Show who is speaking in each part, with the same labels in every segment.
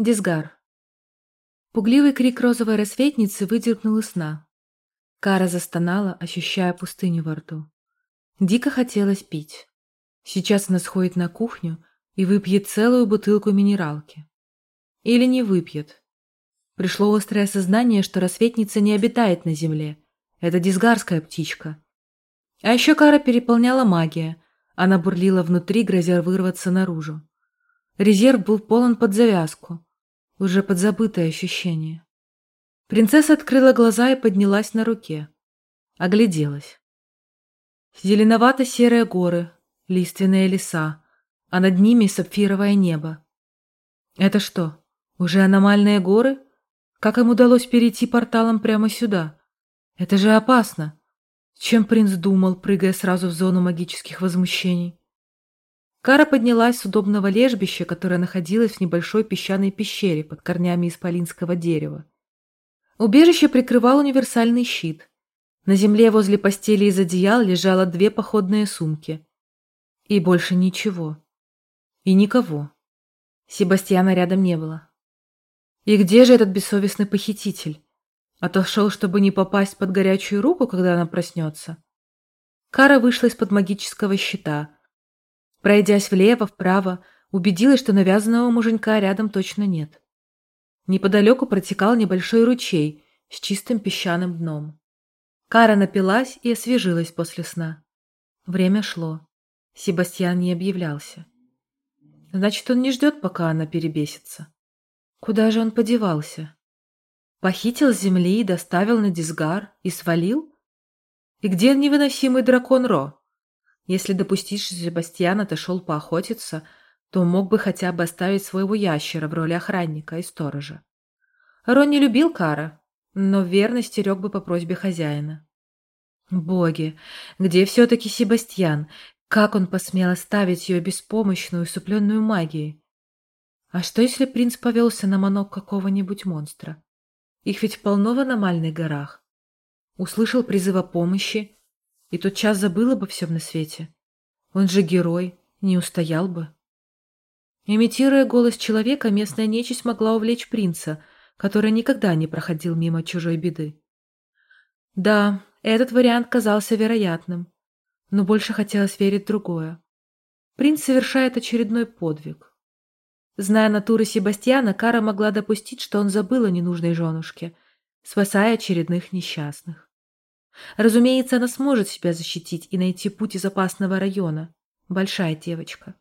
Speaker 1: Дисгар. Пугливый крик розовой рассветницы выдернул из сна. Кара застонала, ощущая пустыню во рту. Дико хотелось пить. Сейчас она сходит на кухню и выпьет целую бутылку минералки. Или не выпьет. Пришло острое осознание, что рассветница не обитает на земле. Это дисгарская птичка. А еще Кара переполняла магия. Она бурлила внутри, грозя вырваться наружу. Резерв был полон под завязку уже подзабытое ощущение. Принцесса открыла глаза и поднялась на руке. Огляделась. Зеленовато-серые горы, лиственные леса, а над ними сапфировое небо. Это что, уже аномальные горы? Как им удалось перейти порталом прямо сюда? Это же опасно. Чем принц думал, прыгая сразу в зону магических возмущений? Кара поднялась с удобного лежбища, которое находилось в небольшой песчаной пещере под корнями исполинского дерева. Убежище прикрывал универсальный щит. На земле возле постели из одеял лежало две походные сумки. И больше ничего. И никого. Себастьяна рядом не было. И где же этот бессовестный похититель? Отошел, чтобы не попасть под горячую руку, когда она проснется? Кара вышла из-под магического щита – Пройдясь влево, вправо, убедилась, что навязанного муженька рядом точно нет. Неподалеку протекал небольшой ручей с чистым песчаным дном. Кара напилась и освежилась после сна. Время шло. Себастьян не объявлялся. Значит, он не ждет, пока она перебесится. Куда же он подевался? Похитил земли, доставил на Дисгар и свалил? И где невыносимый дракон Ро? Если допустить, что Себастьян отошел поохотиться, то мог бы хотя бы оставить своего ящера в роли охранника и сторожа. Рон не любил Кара, но верно стерег бы по просьбе хозяина. Боги, где все-таки Себастьян? Как он посмел оставить ее беспомощную, усыпленную магией? А что, если принц повелся на манок какого-нибудь монстра? Их ведь полно в аномальных горах. Услышал призыв о помощи и тот час забыл обо всем на свете. Он же герой, не устоял бы. Имитируя голос человека, местная нечисть могла увлечь принца, который никогда не проходил мимо чужой беды. Да, этот вариант казался вероятным, но больше хотелось верить в другое. Принц совершает очередной подвиг. Зная натуры Себастьяна, Кара могла допустить, что он забыл о ненужной женушке, спасая очередных несчастных. Разумеется, она сможет себя защитить и найти путь из опасного района. Большая девочка.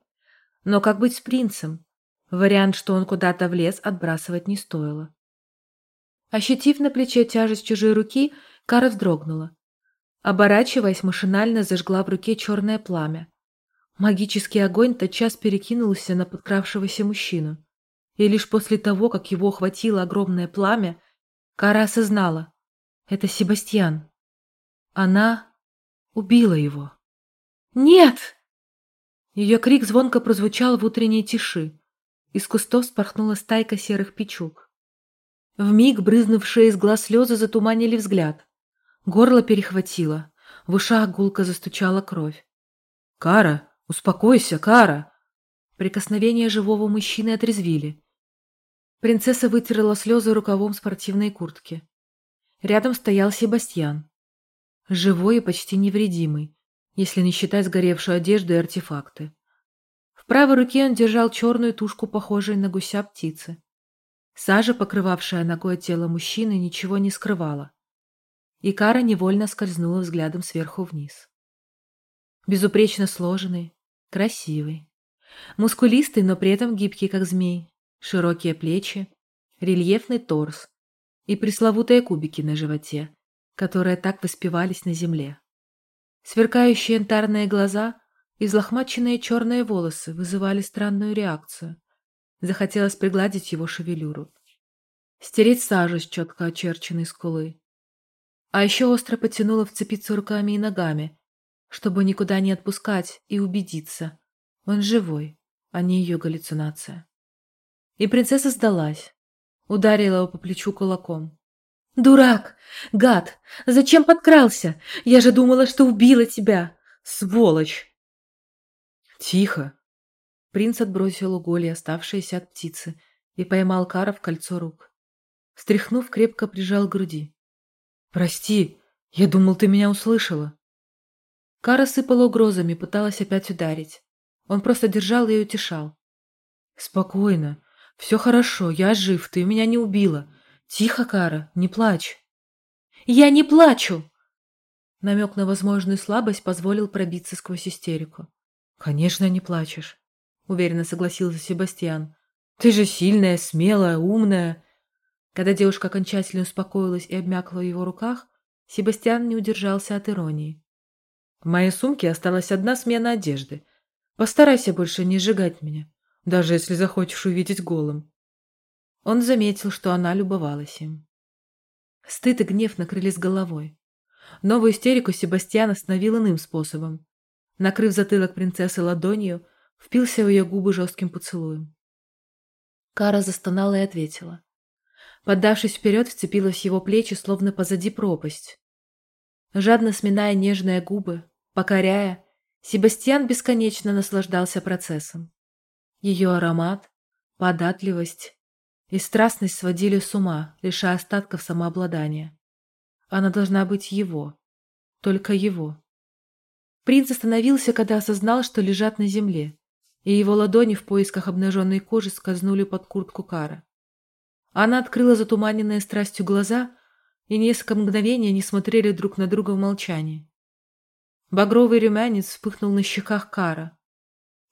Speaker 1: Но как быть с принцем? Вариант, что он куда-то влез, отбрасывать не стоило. Ощутив на плече тяжесть чужой руки, Кара вздрогнула. Оборачиваясь, машинально зажгла в руке черное пламя. Магический огонь тотчас перекинулся на подкравшегося мужчину. И лишь после того, как его охватило огромное пламя, Кара осознала — это Себастьян. Она убила его. «Нет!» Ее крик звонко прозвучал в утренней тиши. Из кустов спорхнула стайка серых печук. Вмиг брызнувшие из глаз слезы затуманили взгляд. Горло перехватило, в ушах гулко застучала кровь. «Кара, успокойся, Кара!» Прикосновения живого мужчины отрезвили. Принцесса вытерла слезы рукавом спортивной куртки. Рядом стоял Себастьян. Живой и почти невредимый, если не считать сгоревшую одежду и артефакты. В правой руке он держал черную тушку, похожую на гуся птицы. Сажа, покрывавшая ногой тело мужчины, ничего не скрывала. И Кара невольно скользнула взглядом сверху вниз. Безупречно сложенный, красивый. Мускулистый, но при этом гибкий, как змей. Широкие плечи, рельефный торс и пресловутые кубики на животе, которые так воспевались на земле. Сверкающие янтарные глаза и взлохмаченные черные волосы вызывали странную реакцию. Захотелось пригладить его шевелюру. Стереть сажу с четко очерченной скулы. А еще остро потянуло вцепиться руками и ногами, чтобы никуда не отпускать и убедиться. Он живой, а не ее галлюцинация. И принцесса сдалась. Ударила его по плечу кулаком. «Дурак! Гад! Зачем подкрался? Я же думала, что убила тебя! Сволочь!»
Speaker 2: «Тихо!»
Speaker 1: Принц отбросил уголья, оставшиеся от птицы, и поймал Кара в кольцо рук. Встряхнув, крепко прижал к груди. «Прости, я думал, ты меня услышала». Кара сыпала угрозами, пыталась опять ударить. Он просто держал и утешал. «Спокойно. Все хорошо, я жив, ты меня не убила. Тихо, Кара, не плачь». «Я не плачу!» Намек на возможную слабость позволил пробиться сквозь истерику. «Конечно, не плачешь», — уверенно согласился Себастьян. «Ты же сильная, смелая, умная». Когда девушка окончательно успокоилась и обмякла в его руках, Себастьян не удержался от иронии. В моей сумке осталась одна смена одежды. Постарайся больше не сжигать меня, даже если захочешь увидеть голым. Он заметил, что она любовалась им. Стыд и гнев накрылись головой. Новую истерику Себастьян остановил иным способом. Накрыв затылок принцессы ладонью, впился в ее губы жестким поцелуем. Кара застонала и ответила. Поддавшись вперед, вцепилась в его плечи, словно позади пропасть. Жадно сминая нежные губы, покоряя, Себастьян бесконечно наслаждался процессом. Ее аромат, податливость и страстность сводили с ума, лишая остатков самообладания. Она должна быть его, только его. Принц остановился, когда осознал, что лежат на земле, и его ладони в поисках обнаженной кожи скользнули под куртку Кара. Она открыла затуманенные страстью глаза, и несколько мгновений они смотрели друг на друга в молчании. Багровый румянец вспыхнул на щеках Кара,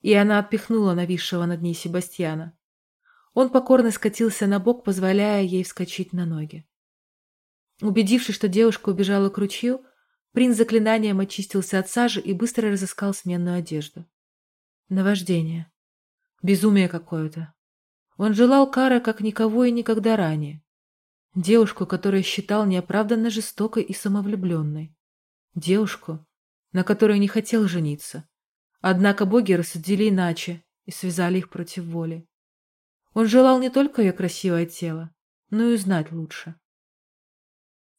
Speaker 1: и она отпихнула нависшего над ней Себастьяна. Он покорно скатился на бок, позволяя ей вскочить на ноги. Убедившись, что девушка убежала к ручью, принц заклинанием очистился от сажи и быстро разыскал сменную одежду. Наваждение. Безумие какое-то. Он желал Кара как никого и никогда ранее. Девушку, которую считал неоправданно жестокой и самовлюбленной. Девушку, на которой не хотел жениться. Однако боги рассудили иначе и связали их против воли. Он желал не только ее красивое тело, но и узнать лучше.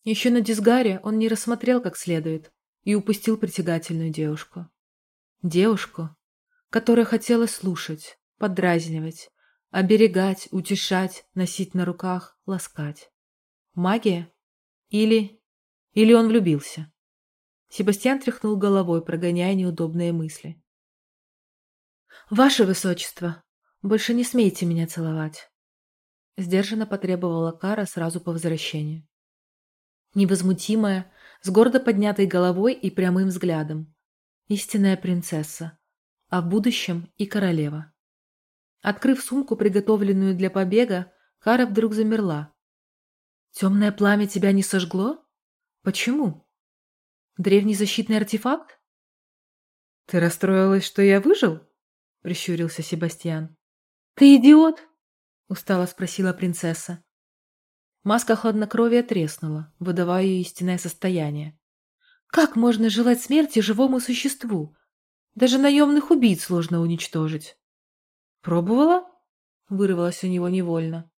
Speaker 1: Еще на дисгаре он не рассмотрел как следует и упустил притягательную девушку. Девушку, которая хотела слушать, подразнивать, оберегать, утешать, носить на руках, ласкать. Магия? Или... Или он влюбился? Себастьян тряхнул головой, прогоняя неудобные мысли. «Ваше Высочество, больше не смейте меня целовать!» Сдержанно потребовала Кара сразу по возвращению невозмутимая, с гордо поднятой головой и прямым взглядом. Истинная принцесса, а в будущем и королева. Открыв сумку, приготовленную для побега, Кара вдруг замерла. «Темное пламя тебя не сожгло? Почему? Древний защитный артефакт?» «Ты расстроилась, что я выжил?» — прищурился Себастьян. «Ты идиот?» — устало спросила принцесса. Маска хладнокровия треснула, выдавая ее истинное состояние. Как можно желать смерти живому существу? Даже наемных убийц сложно уничтожить. Пробовала? Вырвалось у него невольно.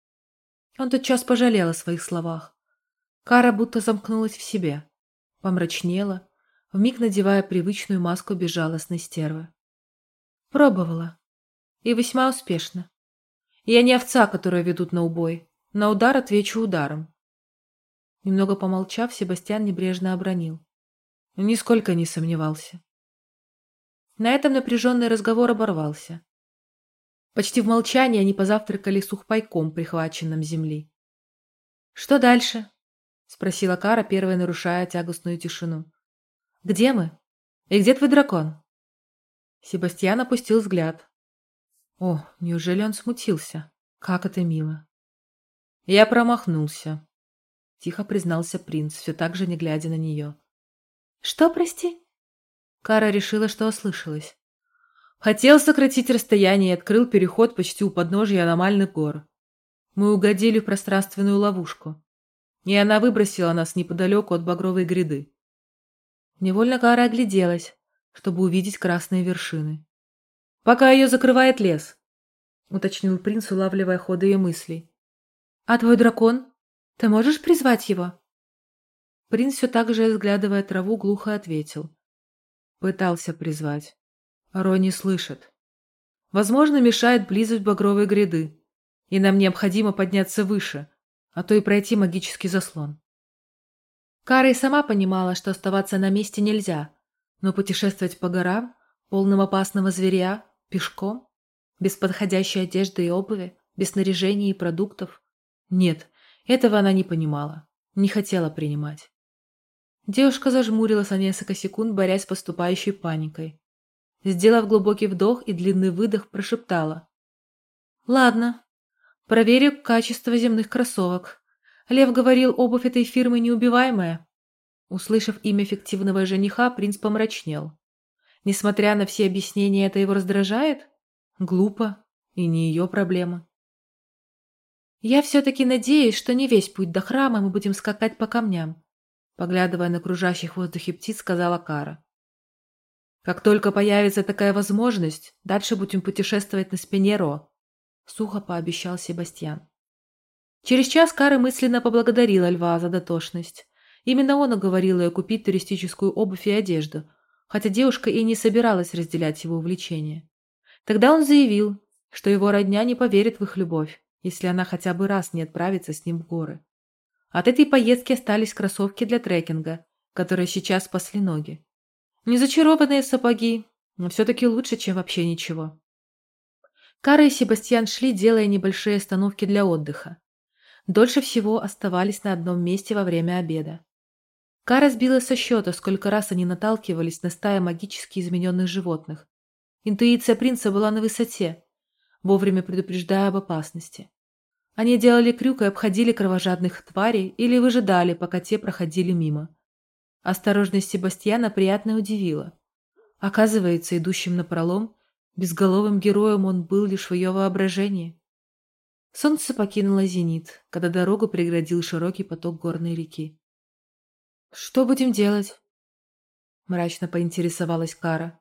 Speaker 1: Он тотчас пожалел о своих словах. Кара будто замкнулась в себе, помрачнела, вмиг надевая привычную маску безжалостной стервы. Пробовала. И весьма успешно. Я не овца, которую ведут на убой. На удар отвечу ударом. Немного помолчав, Себастьян небрежно обронил. Нисколько не сомневался. На этом напряженный разговор оборвался. Почти в молчании они позавтракали сухпайком, прихваченным земли. «Что дальше?» — спросила Кара, первая нарушая тягостную тишину. «Где мы? И где твой дракон?» Себастьян опустил взгляд. О, неужели он смутился? Как это мило. «Я промахнулся», — тихо признался принц, все так же не глядя на нее. «Что, прости?» Кара решила, что ослышалась. Хотел сократить расстояние и открыл переход почти у подножия аномальных гор. Мы угодили в пространственную ловушку, и она выбросила нас неподалеку от багровой гряды. Невольно Кара огляделась, чтобы увидеть красные вершины. «Пока ее закрывает лес», — уточнил принц, улавливая ходы ее мыслей. «А твой дракон? Ты можешь призвать его?» Принц все так же, разглядывая траву, глухо ответил. Пытался призвать. Ро не слышит. Возможно, мешает близость багровой гряды. и нам необходимо подняться выше, а то и пройти магический заслон. Кара и сама понимала, что оставаться на месте нельзя, но путешествовать по горам, полным опасного зверя, пешком, без подходящей одежды и обуви, без снаряжения и продуктов. Нет, этого она не понимала, не хотела принимать. Девушка зажмурилась на несколько секунд, борясь с поступающей паникой. Сделав глубокий вдох и длинный выдох, прошептала. «Ладно, проверю качество земных кроссовок. Лев говорил, обувь этой фирмы неубиваемая». Услышав имя фиктивного жениха, принц помрачнел. Несмотря на все объяснения, это его раздражает? Глупо. И не ее проблема. «Я все-таки надеюсь, что не весь путь до храма мы будем скакать по камням», поглядывая на кружащих в воздухе птиц, сказала Кара. «Как только появится такая возможность, дальше будем путешествовать на спине Ро», сухо пообещал Себастьян. Через час Кара мысленно поблагодарила льва за дотошность. Именно он уговорил ее купить туристическую обувь и одежду, хотя девушка и не собиралась разделять его увлечение. Тогда он заявил, что его родня не поверит в их любовь, если она хотя бы раз не отправится с ним в горы. От этой поездки остались кроссовки для трекинга, которые сейчас спасли ноги. Не зачарованные сапоги, но все-таки лучше, чем вообще ничего. Кара и Себастьян шли, делая небольшие остановки для отдыха. Дольше всего оставались на одном месте во время обеда. Кара сбила со счета, сколько раз они наталкивались на стая магически измененных животных. Интуиция принца была на высоте, вовремя предупреждая об опасности. Они делали крюк и обходили кровожадных тварей или выжидали, пока те проходили мимо. Осторожность Себастьяна приятно удивила. Оказывается, идущим напролом, безголовым героем он был лишь в ее воображении. Солнце покинуло зенит, когда дорогу преградил широкий поток горной реки. «Что будем делать?» — мрачно поинтересовалась Кара.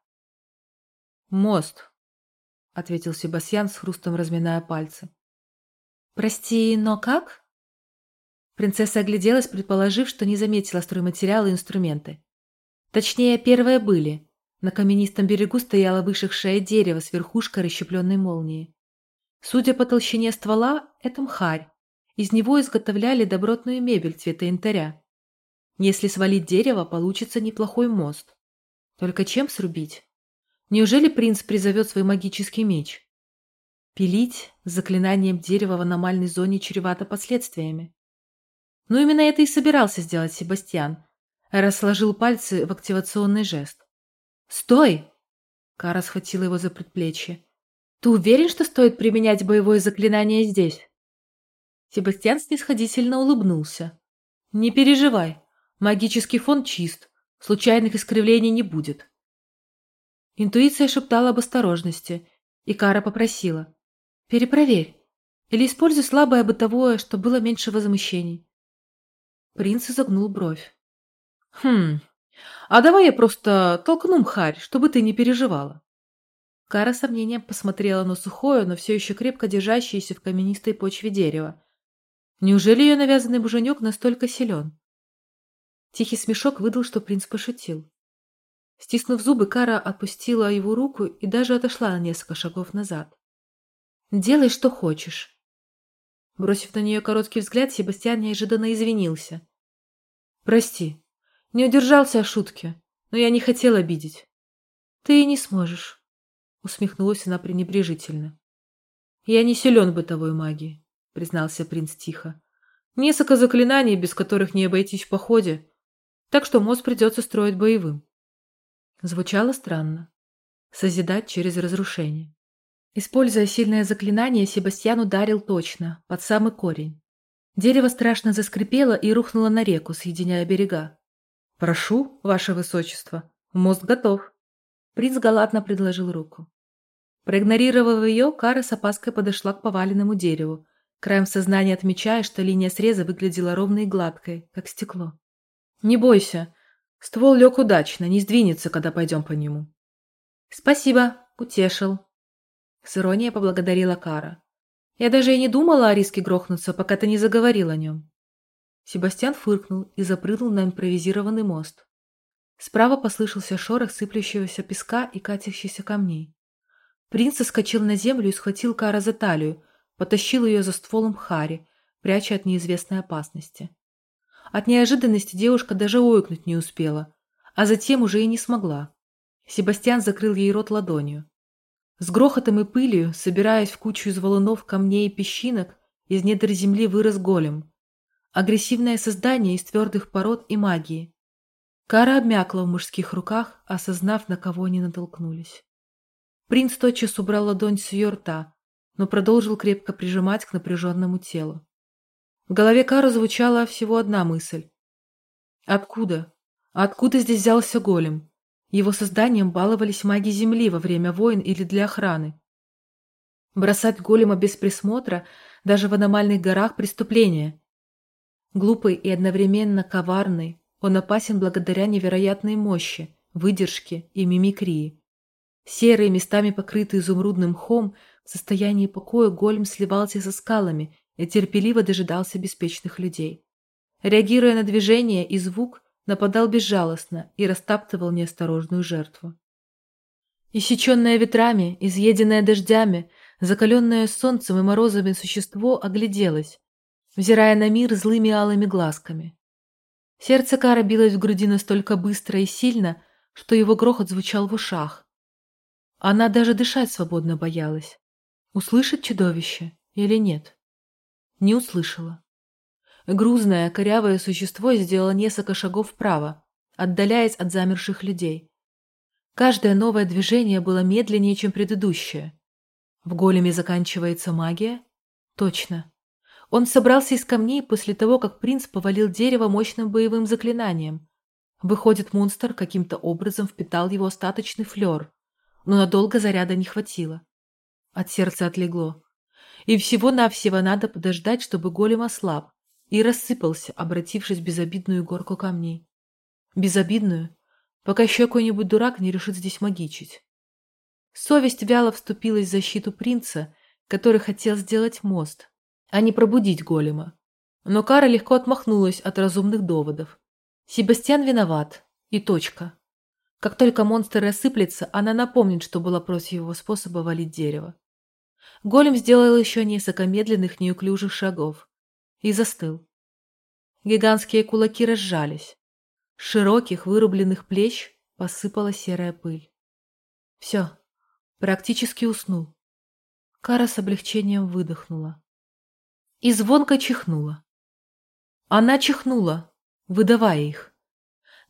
Speaker 1: «Мост», — ответил Себастьян с хрустом разминая пальцы. «Прости, но как?» Принцесса огляделась, предположив, что не заметила стройматериалы и инструменты. Точнее, первые были. На каменистом берегу стояло вышедшее дерево с верхушкой расщепленной молнии. Судя по толщине ствола, это мхарь. Из него изготовляли добротную мебель цвета янтаря. Если свалить дерево, получится неплохой мост. Только чем срубить? Неужели принц призовет свой магический меч? Пилить с заклинанием дерева в аномальной зоне чревато последствиями. Но именно это и собирался сделать Себастьян. Расложил пальцы в активационный жест. «Стой!» Кара схватила его за предплечье. «Ты уверен, что стоит применять боевое заклинание здесь?» Себастьян снисходительно улыбнулся. «Не переживай. Магический фон чист, случайных искривлений не будет. Интуиция шептала об осторожности, и Кара попросила. «Перепроверь. Или используй слабое бытовое, чтобы было меньше возмущений». Принц изогнул бровь. «Хм, а давай я просто толкну мхарь, чтобы ты не переживала». Кара сомнением посмотрела на сухое, но все еще крепко держащееся в каменистой почве дерево. Неужели ее навязанный буженек настолько силен? Тихий смешок выдал, что принц пошутил. Стиснув зубы, Кара отпустила его руку и даже отошла на несколько шагов назад. «Делай, что хочешь». Бросив на нее короткий взгляд, Себастьян неожиданно извинился. «Прости, не удержался от шутки, но я не хотел обидеть». «Ты и не сможешь», — усмехнулась она пренебрежительно. «Я не силен бытовой магии», — признался принц тихо. «Несколько заклинаний, без которых не обойтись в походе, так что мост придется строить боевым. Звучало странно. Созидать через разрушение. Используя сильное заклинание, Себастьян ударил точно, под самый корень. Дерево страшно заскрипело и рухнуло на реку, соединяя берега. «Прошу, ваше высочество, мост готов». Принц галатно предложил руку. Проигнорировав ее, Кара с опаской подошла к поваленному дереву, краем сознания отмечая, что линия среза выглядела ровной и гладкой, как стекло. «Не бойся. Ствол лег удачно, не сдвинется, когда пойдем по нему». «Спасибо, утешил». С иронией поблагодарила Кара. «Я даже и не думала о риске грохнуться, пока ты не заговорил о нем». Себастьян фыркнул и запрыгнул на импровизированный мост. Справа послышался шорох сыплющегося песка и катящихся камней. Принц соскочил на землю и схватил Кара за талию, потащил ее за стволом Хари, пряча от неизвестной опасности. От неожиданности девушка даже ойкнуть не успела, а затем уже и не смогла. Себастьян закрыл ей рот ладонью. С грохотом и пылью, собираясь в кучу из валунов, камней и песчинок, из недр земли вырос голем. Агрессивное создание из твердых пород и магии. Кара обмякла в мужских руках, осознав, на кого они натолкнулись. Принц тотчас убрал ладонь с ее рта, но продолжил крепко прижимать к напряженному телу. В голове Кары звучала всего одна мысль. Откуда? Откуда здесь взялся голем? Его созданием баловались маги Земли во время войн или для охраны. Бросать голема без присмотра даже в аномальных горах – преступление. Глупый и одновременно коварный, он опасен благодаря невероятной мощи, выдержке и мимикрии. Серый, местами покрытый изумрудным мхом, в состоянии покоя голем сливался со скалами и терпеливо дожидался беспечных людей. Реагируя на движение и звук, нападал безжалостно и растаптывал неосторожную жертву. Иссеченное ветрами, изъеденное дождями, закаленное солнцем и морозами существо огляделось, взирая на мир злыми алыми глазками. Сердце Кара билось в груди настолько быстро и сильно, что его грохот звучал в ушах. Она даже дышать свободно боялась. Услышит чудовище или нет? Не услышала. Грузное, корявое существо сделало несколько шагов вправо, отдаляясь от замерших людей. Каждое новое движение было медленнее, чем предыдущее. В големе заканчивается магия? Точно. Он собрался из камней после того, как принц повалил дерево мощным боевым заклинанием. Выходит, монстр каким-то образом впитал его остаточный флер, но надолго заряда не хватило. От сердца отлегло. И всего-навсего надо подождать, чтобы голем ослаб, и рассыпался, обратившись в безобидную горку камней. Безобидную, пока еще какой-нибудь дурак не решит здесь магичить. Совесть вяло вступилась в защиту принца, который хотел сделать мост, а не пробудить голема. Но Кара легко отмахнулась от разумных доводов. Себастьян виноват. И точка. Как только монстр рассыплется, она напомнит, что была против его способа валить дерево. Голем сделал еще несколько медленных неуклюжих шагов, и застыл. Гигантские кулаки разжались. С широких вырубленных плеч посыпала серая пыль. Все, практически уснул. Кара с облегчением выдохнула. И звонко чихнула. Она чихнула, выдавая их.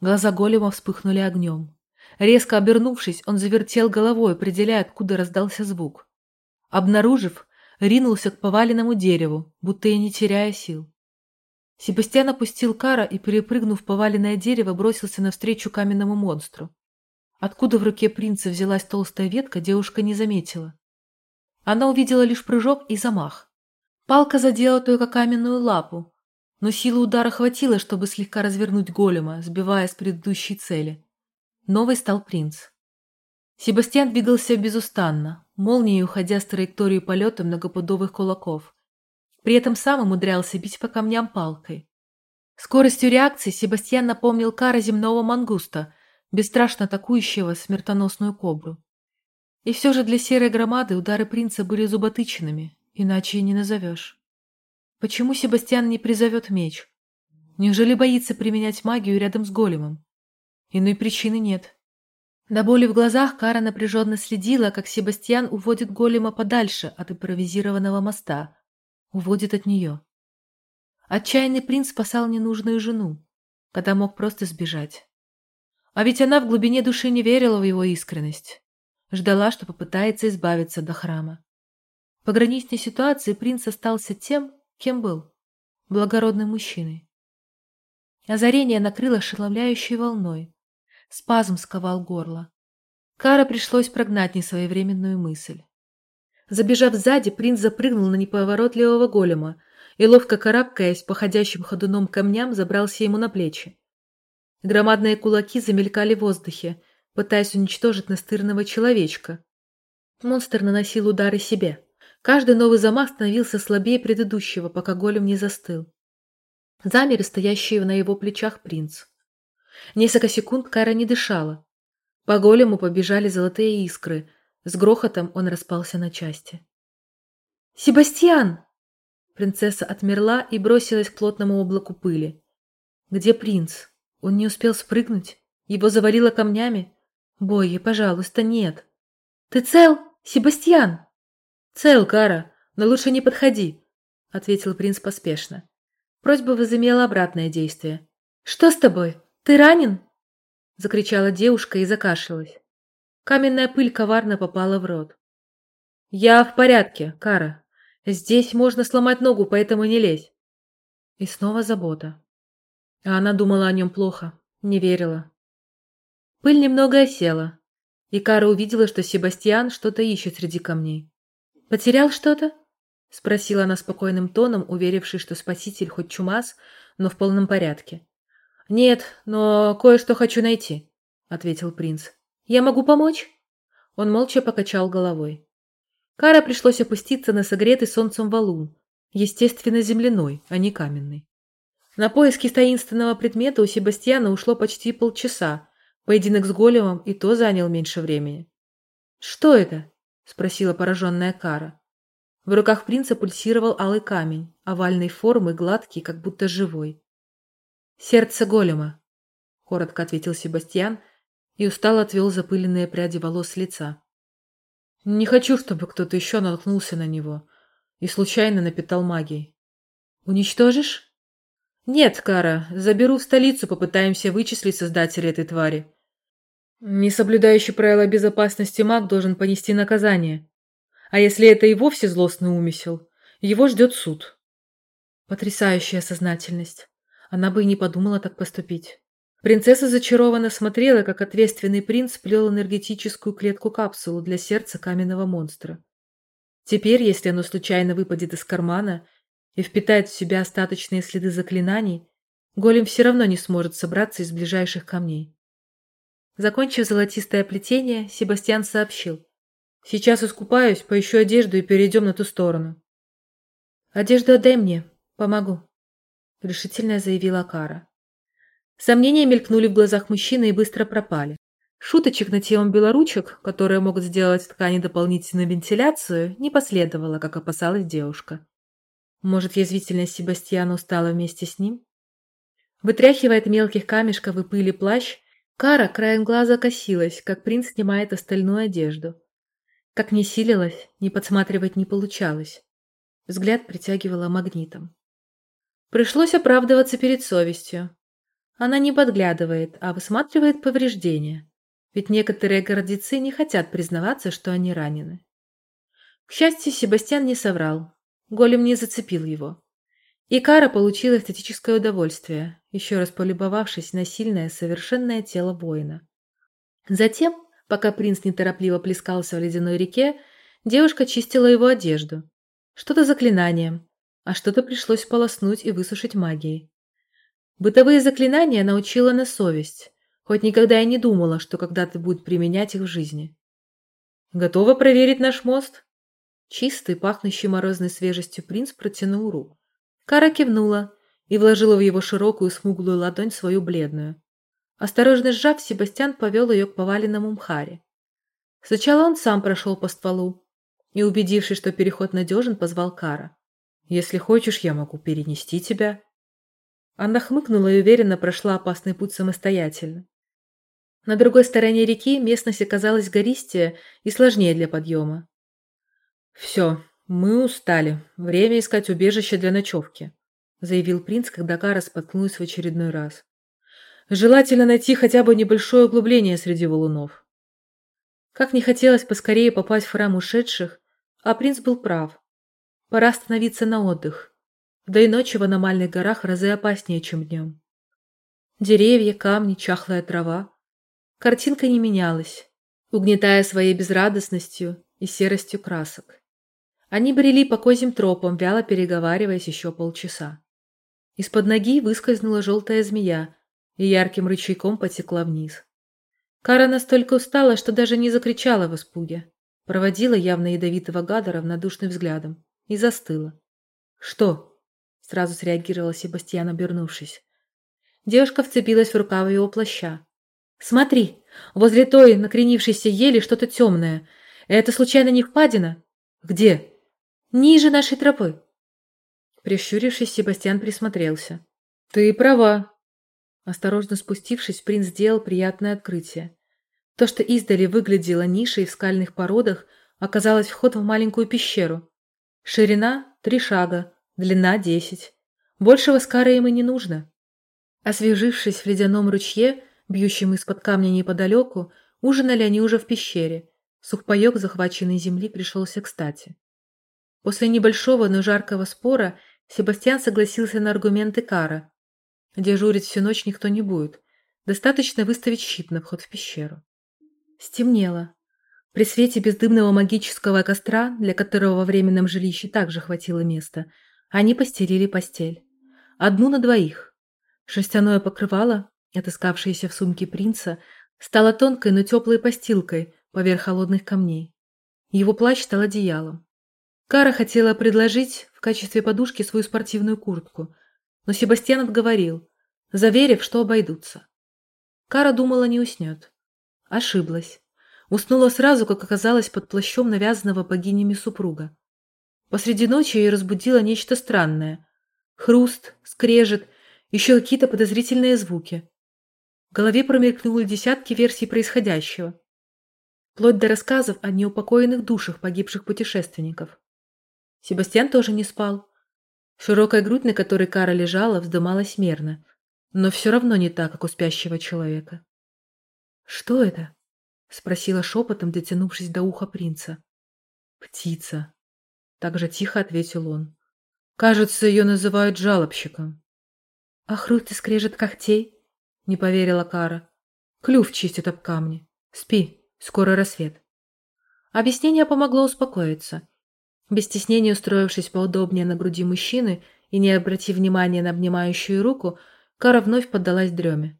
Speaker 1: Глаза голема вспыхнули огнем. Резко обернувшись, он завертел головой, определяя, откуда раздался звук. Обнаружив, ринулся к поваленному дереву, будто и не теряя сил. Себастьян опустил кара и, перепрыгнув поваленное дерево, бросился навстречу каменному монстру. Откуда в руке принца взялась толстая ветка, девушка не заметила. Она увидела лишь прыжок и замах. Палка задела только каменную лапу, но силы удара хватило, чтобы слегка развернуть голема, сбивая с предыдущей цели. Новый стал принц. Себастьян двигался безустанно, молнией уходя с траектории полета многопудовых кулаков. При этом сам умудрялся бить по камням палкой. Скоростью реакции Себастьян напомнил кара земного мангуста, бесстрашно атакующего смертоносную кобру. И все же для серой громады удары принца были зуботычными, иначе и не назовешь. Почему Себастьян не призовет меч? Неужели боится применять магию рядом с големом? Иной причины нет. До боли в глазах Кара напряженно следила, как Себастьян уводит голема подальше от импровизированного моста. Уводит от нее. Отчаянный принц спасал ненужную жену, когда мог просто сбежать. А ведь она в глубине души не верила в его искренность. Ждала, что попытается избавиться до храма. В пограничной ситуации принц остался тем, кем был. Благородным мужчиной. Озарение накрыло ошеломляющей волной. Спазм сковал горло. Кара пришлось прогнать несвоевременную мысль. Забежав сзади, принц запрыгнул на неповоротливого голема и, ловко карабкаясь по ходящим ходуном камням, забрался ему на плечи. Громадные кулаки замелькали в воздухе, пытаясь уничтожить настырного человечка. Монстр наносил удары себе. Каждый новый замах становился слабее предыдущего, пока голем не застыл. Замер стоящий на его плечах принц. Несколько секунд Кара не дышала. По голему побежали золотые искры. С грохотом он распался на части. Себастьян!» Принцесса отмерла и бросилась к плотному облаку пыли. «Где принц? Он не успел спрыгнуть? Его завалило камнями? Бойи, пожалуйста, нет!» «Ты цел, Себастьян?» «Цел, Кара, но лучше не подходи», — ответил принц поспешно. Просьба возымела обратное действие. «Что с тобой? Ты ранен?» — закричала девушка и закашлялась. Каменная пыль коварно попала в рот. «Я в порядке, Кара. Здесь можно сломать ногу, поэтому не лезь». И снова забота. А она думала о нем плохо, не верила. Пыль немного осела, и Кара увидела, что Себастьян что-то ищет среди камней. «Потерял что-то?» — спросила она спокойным тоном, уверившись, что спаситель хоть чумас, но в полном порядке. «Нет, но кое-что хочу найти», — ответил принц. «Я могу помочь?» Он молча покачал головой. Кара пришлось опуститься на согретый солнцем валун, естественно земляной, а не каменный. На поиски таинственного предмета у Себастьяна ушло почти полчаса, поединок с големом и то занял меньше времени. «Что это?» – спросила пораженная Кара. В руках принца пульсировал алый камень, овальной формы, гладкий, как будто живой. «Сердце голема», – коротко ответил Себастьян и устало отвел запыленные пряди волос с лица. Не хочу, чтобы кто-то еще наткнулся на него и случайно напитал магией. Уничтожишь? Нет, Кара, заберу в столицу, попытаемся вычислить создателя этой твари. Не соблюдающий правила безопасности маг должен понести наказание. А если это и вовсе злостный умысел, его ждет суд. Потрясающая сознательность. Она бы и не подумала так поступить. Принцесса зачарованно смотрела, как ответственный принц плел энергетическую клетку-капсулу для сердца каменного монстра. Теперь, если оно случайно выпадет из кармана и впитает в себя остаточные следы заклинаний, голем все равно не сможет собраться из ближайших камней. Закончив золотистое плетение, Себастьян сообщил. «Сейчас искупаюсь, поищу одежду и перейдем на ту сторону». «Одежду отдай мне, помогу», — решительно заявила Кара. Сомнения мелькнули в глазах мужчины и быстро пропали. Шуточек на тему белоручек, которые могут сделать ткани дополнительную вентиляцию, не последовало, как опасалась девушка. Может, язвительность Себастьяна устала вместе с ним? Вытряхивая от мелких камешков и пыли плащ, Кара краем глаза косилась, как принц снимает остальную одежду. Как не силилась, ни подсматривать не получалось. Взгляд притягивала магнитом. Пришлось оправдываться перед совестью. Она не подглядывает, а высматривает повреждения, ведь некоторые гордецы не хотят признаваться, что они ранены. К счастью, Себастьян не соврал. Голем не зацепил его. И Кара получила эстетическое удовольствие, еще раз полюбовавшись на сильное, совершенное тело воина. Затем, пока принц неторопливо плескался в ледяной реке, девушка чистила его одежду. Что-то заклинанием, а что-то пришлось полоснуть и высушить магией. Бытовые заклинания научила на совесть, хоть никогда и не думала, что когда-то будет применять их в жизни. «Готова проверить наш мост?» Чистый, пахнущий морозной свежестью принц протянул руку. Кара кивнула и вложила в его широкую смуглую ладонь свою бледную. Осторожно сжав, Себастьян повел ее к поваленному мхаре. Сначала он сам прошел по стволу и, убедившись, что переход надежен, позвал Кара. «Если хочешь, я могу перенести тебя». Она хмыкнула и уверенно прошла опасный путь самостоятельно. На другой стороне реки местность оказалась гористее и сложнее для подъема. «Все, мы устали. Время искать убежище для ночевки», заявил принц, когда Кара споткнулась в очередной раз. «Желательно найти хотя бы небольшое углубление среди валунов». Как не хотелось поскорее попасть в храм ушедших, а принц был прав. Пора становиться на отдых. Да и ночью в аномальных горах разы опаснее, чем днем. Деревья, камни, чахлая трава. Картинка не менялась, угнетая своей безрадостностью и серостью красок. Они брели по козьим тропам, вяло переговариваясь еще полчаса. Из-под ноги выскользнула желтая змея и ярким рычайком потекла вниз. Кара настолько устала, что даже не закричала в испуге. Проводила явно ядовитого гада равнодушным взглядом и застыла. «Что?» Сразу среагировала Себастьян, обернувшись. Девушка вцепилась в рукав его плаща. «Смотри, возле той накренившейся ели что-то темное. Это случайно не впадина?» «Где?» ниже нашей тропы. Прищурившись, Себастьян присмотрелся. «Ты права». Осторожно спустившись, принц сделал приятное открытие. То, что издали выглядело нишей в скальных породах, оказалось вход в маленькую пещеру. Ширина – три шага, длина – десять. Большего скара им и не нужно. Освежившись в ледяном ручье, бьющем из-под камня неподалеку, ужинали они уже в пещере. Сухпайок захваченной земли пришелся кстати. После небольшого, но жаркого спора Себастьян согласился на аргументы Кара. Дежурить всю ночь никто не будет. Достаточно выставить щит на вход в пещеру. Стемнело. При свете бездымного магического костра, для которого во временном жилище также хватило места, они постелили постель. Одну на двоих. Шерстяное покрывало, отыскавшееся в сумке принца, стало тонкой, но теплой постилкой поверх холодных камней. Его плащ стал одеялом. Кара хотела предложить в качестве подушки свою спортивную куртку, но Себастьян отговорил, заверив, что обойдутся. Кара думала, не уснет. Ошиблась. Уснула сразу, как оказалось, под плащом навязанного богинями супруга. Посреди ночи ее разбудило нечто странное. Хруст, скрежет, еще какие-то подозрительные звуки. В голове промелькнули десятки версий происходящего. Вплоть до рассказов о неупокоенных душах погибших путешественников. Себастьян тоже не спал. Широкая грудь, на которой Кара лежала, вздымалась мерно, но все равно не так, как у спящего человека. «Что это?» — спросила шепотом, дотянувшись до уха принца. «Птица», — так же тихо ответил он. «Кажется, ее называют жалобщиком». «А хруст и скрежет когтей?» — не поверила Кара. «Клюв чистит об камни. Спи, скоро рассвет». Объяснение помогло успокоиться. Без стеснения устроившись поудобнее на груди мужчины и не обратив внимания на обнимающую руку, Кара вновь поддалась дреме.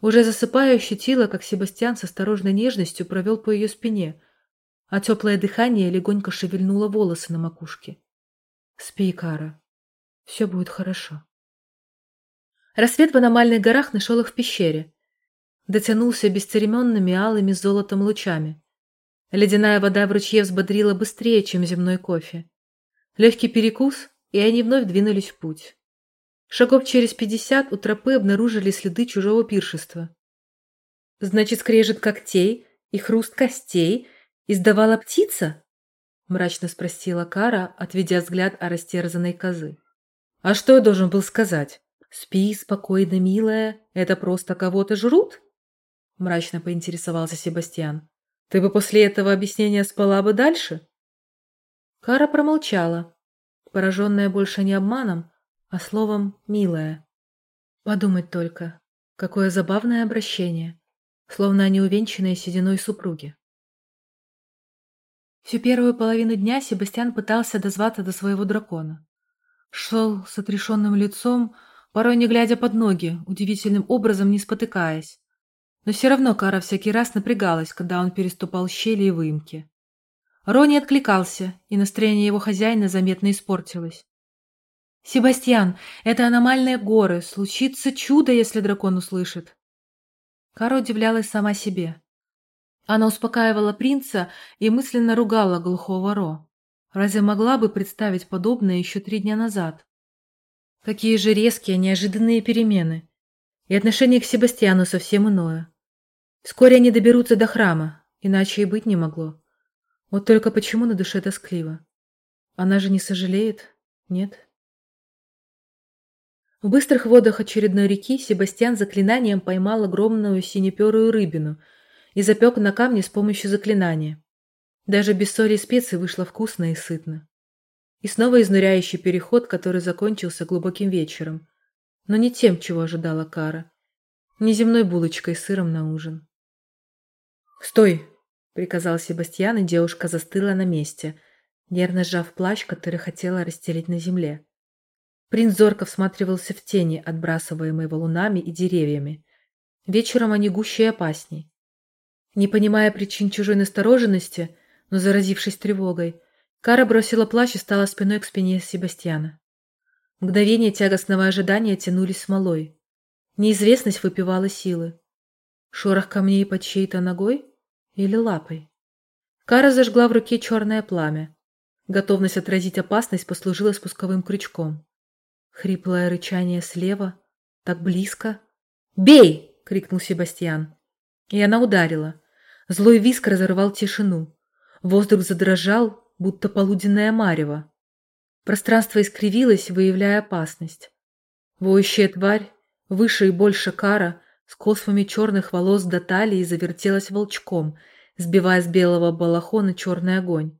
Speaker 1: Уже засыпая, ощутила, как Себастьян с осторожной нежностью провел по ее спине, а теплое дыхание легонько шевельнуло волосы на макушке. «Спи, Кара. Все будет хорошо». Рассвет в аномальных горах нашел их в пещере. Дотянулся бесцеременными алыми золотом лучами. Ледяная вода в ручье взбодрила быстрее, чем земной кофе. Легкий перекус, и они вновь двинулись в путь. Шагов через пятьдесят у тропы обнаружили следы чужого пиршества. «Значит, скрежет когтей и хруст костей издавала птица?» мрачно спросила Кара, отведя взгляд о растерзанной козы. «А что я должен был сказать? Спи спокойно, милая, это просто кого-то жрут?» мрачно поинтересовался Себастьян. «Ты бы после этого объяснения спала бы дальше?» Кара промолчала, пораженная больше не обманом, а словом «милая». Подумать только, какое забавное обращение, словно они увенчанные сединой супруги. Всю первую половину дня Себастьян пытался дозваться до своего дракона. Шел с отрешенным лицом, порой не глядя под ноги, удивительным образом не спотыкаясь. Но все равно Кара всякий раз напрягалась, когда он переступал щели и выемки. Рони откликался, и настроение его хозяина заметно испортилось. «Себастьян, это аномальные горы. Случится чудо, если дракон услышит». Кара удивлялась сама себе. Она успокаивала принца и мысленно ругала глухого Ро. Разве могла бы представить подобное еще три дня назад? Какие же резкие, неожиданные перемены. И отношение к Себастьяну совсем иное. Вскоре они доберутся до храма, иначе и быть не могло. Вот только почему на душе тоскливо? Она же не сожалеет, нет? В быстрых водах очередной реки Себастьян заклинанием поймал огромную синеперую рыбину и запек на камне с помощью заклинания. Даже без соли и специй вышло вкусно и сытно. И снова изнуряющий переход, который закончился глубоким вечером. Но не тем, чего ожидала Кара. Не земной булочкой с сыром на ужин. «Стой!» — приказал Себастьян, и девушка застыла на месте, нервно сжав плащ, который хотела расстелить на земле. Принц зорко всматривался в тени, отбрасываемые валунами и деревьями. Вечером они гуще и опасней. Не понимая причин чужой настороженности, но заразившись тревогой, Кара бросила плащ и стала спиной к спине Себастьяна. Мгновения тягостного ожидания тянулись смолой. Неизвестность выпивала силы. Шорох камней под чьей-то ногой или лапой? Кара зажгла в руке черное пламя. Готовность отразить опасность послужила спусковым крючком. Хриплое рычание слева, так близко. «Бей!» — крикнул Себастьян. И она ударила. Злой виск разорвал тишину. Воздух задрожал, будто полуденное марево. Пространство искривилось, выявляя опасность. Воющая тварь, выше и больше кара, с космами черных волос до талии завертелась волчком, сбивая с белого балахона черный огонь.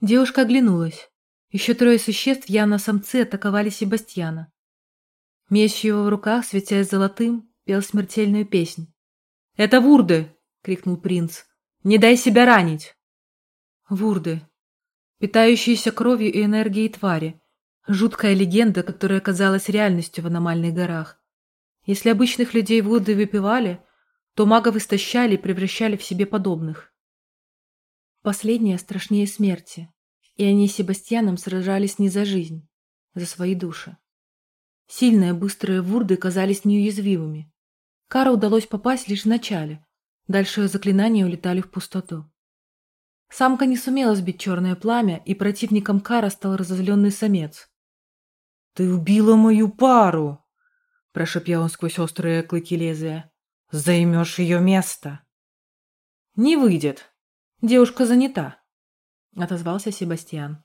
Speaker 1: Девушка оглянулась. Еще трое существ, явно самцы, атаковали Себастьяна. Меч его в руках, светясь золотым, пел смертельную песнь. «Это Вурды!» — крикнул принц. «Не дай себя ранить!» Вурды. Питающиеся кровью и энергией твари. Жуткая легенда, которая казалась реальностью в аномальных горах. Если обычных людей Вурды выпивали, то магов истощали и превращали в себе подобных. Последнее страшнее смерти, и они с Себастьяном сражались не за жизнь, за свои души. Сильные, быстрые вурды казались неуязвимыми. Кара удалось попасть лишь в начале, дальше ее заклинания улетали в пустоту. Самка не сумела сбить черное пламя, и противником Кара стал разозленный самец. «Ты убила мою пару!» – прошепел он сквозь острые клыки лезвия. «Займешь ее место!» «Не выйдет. Девушка занята», – отозвался Себастьян.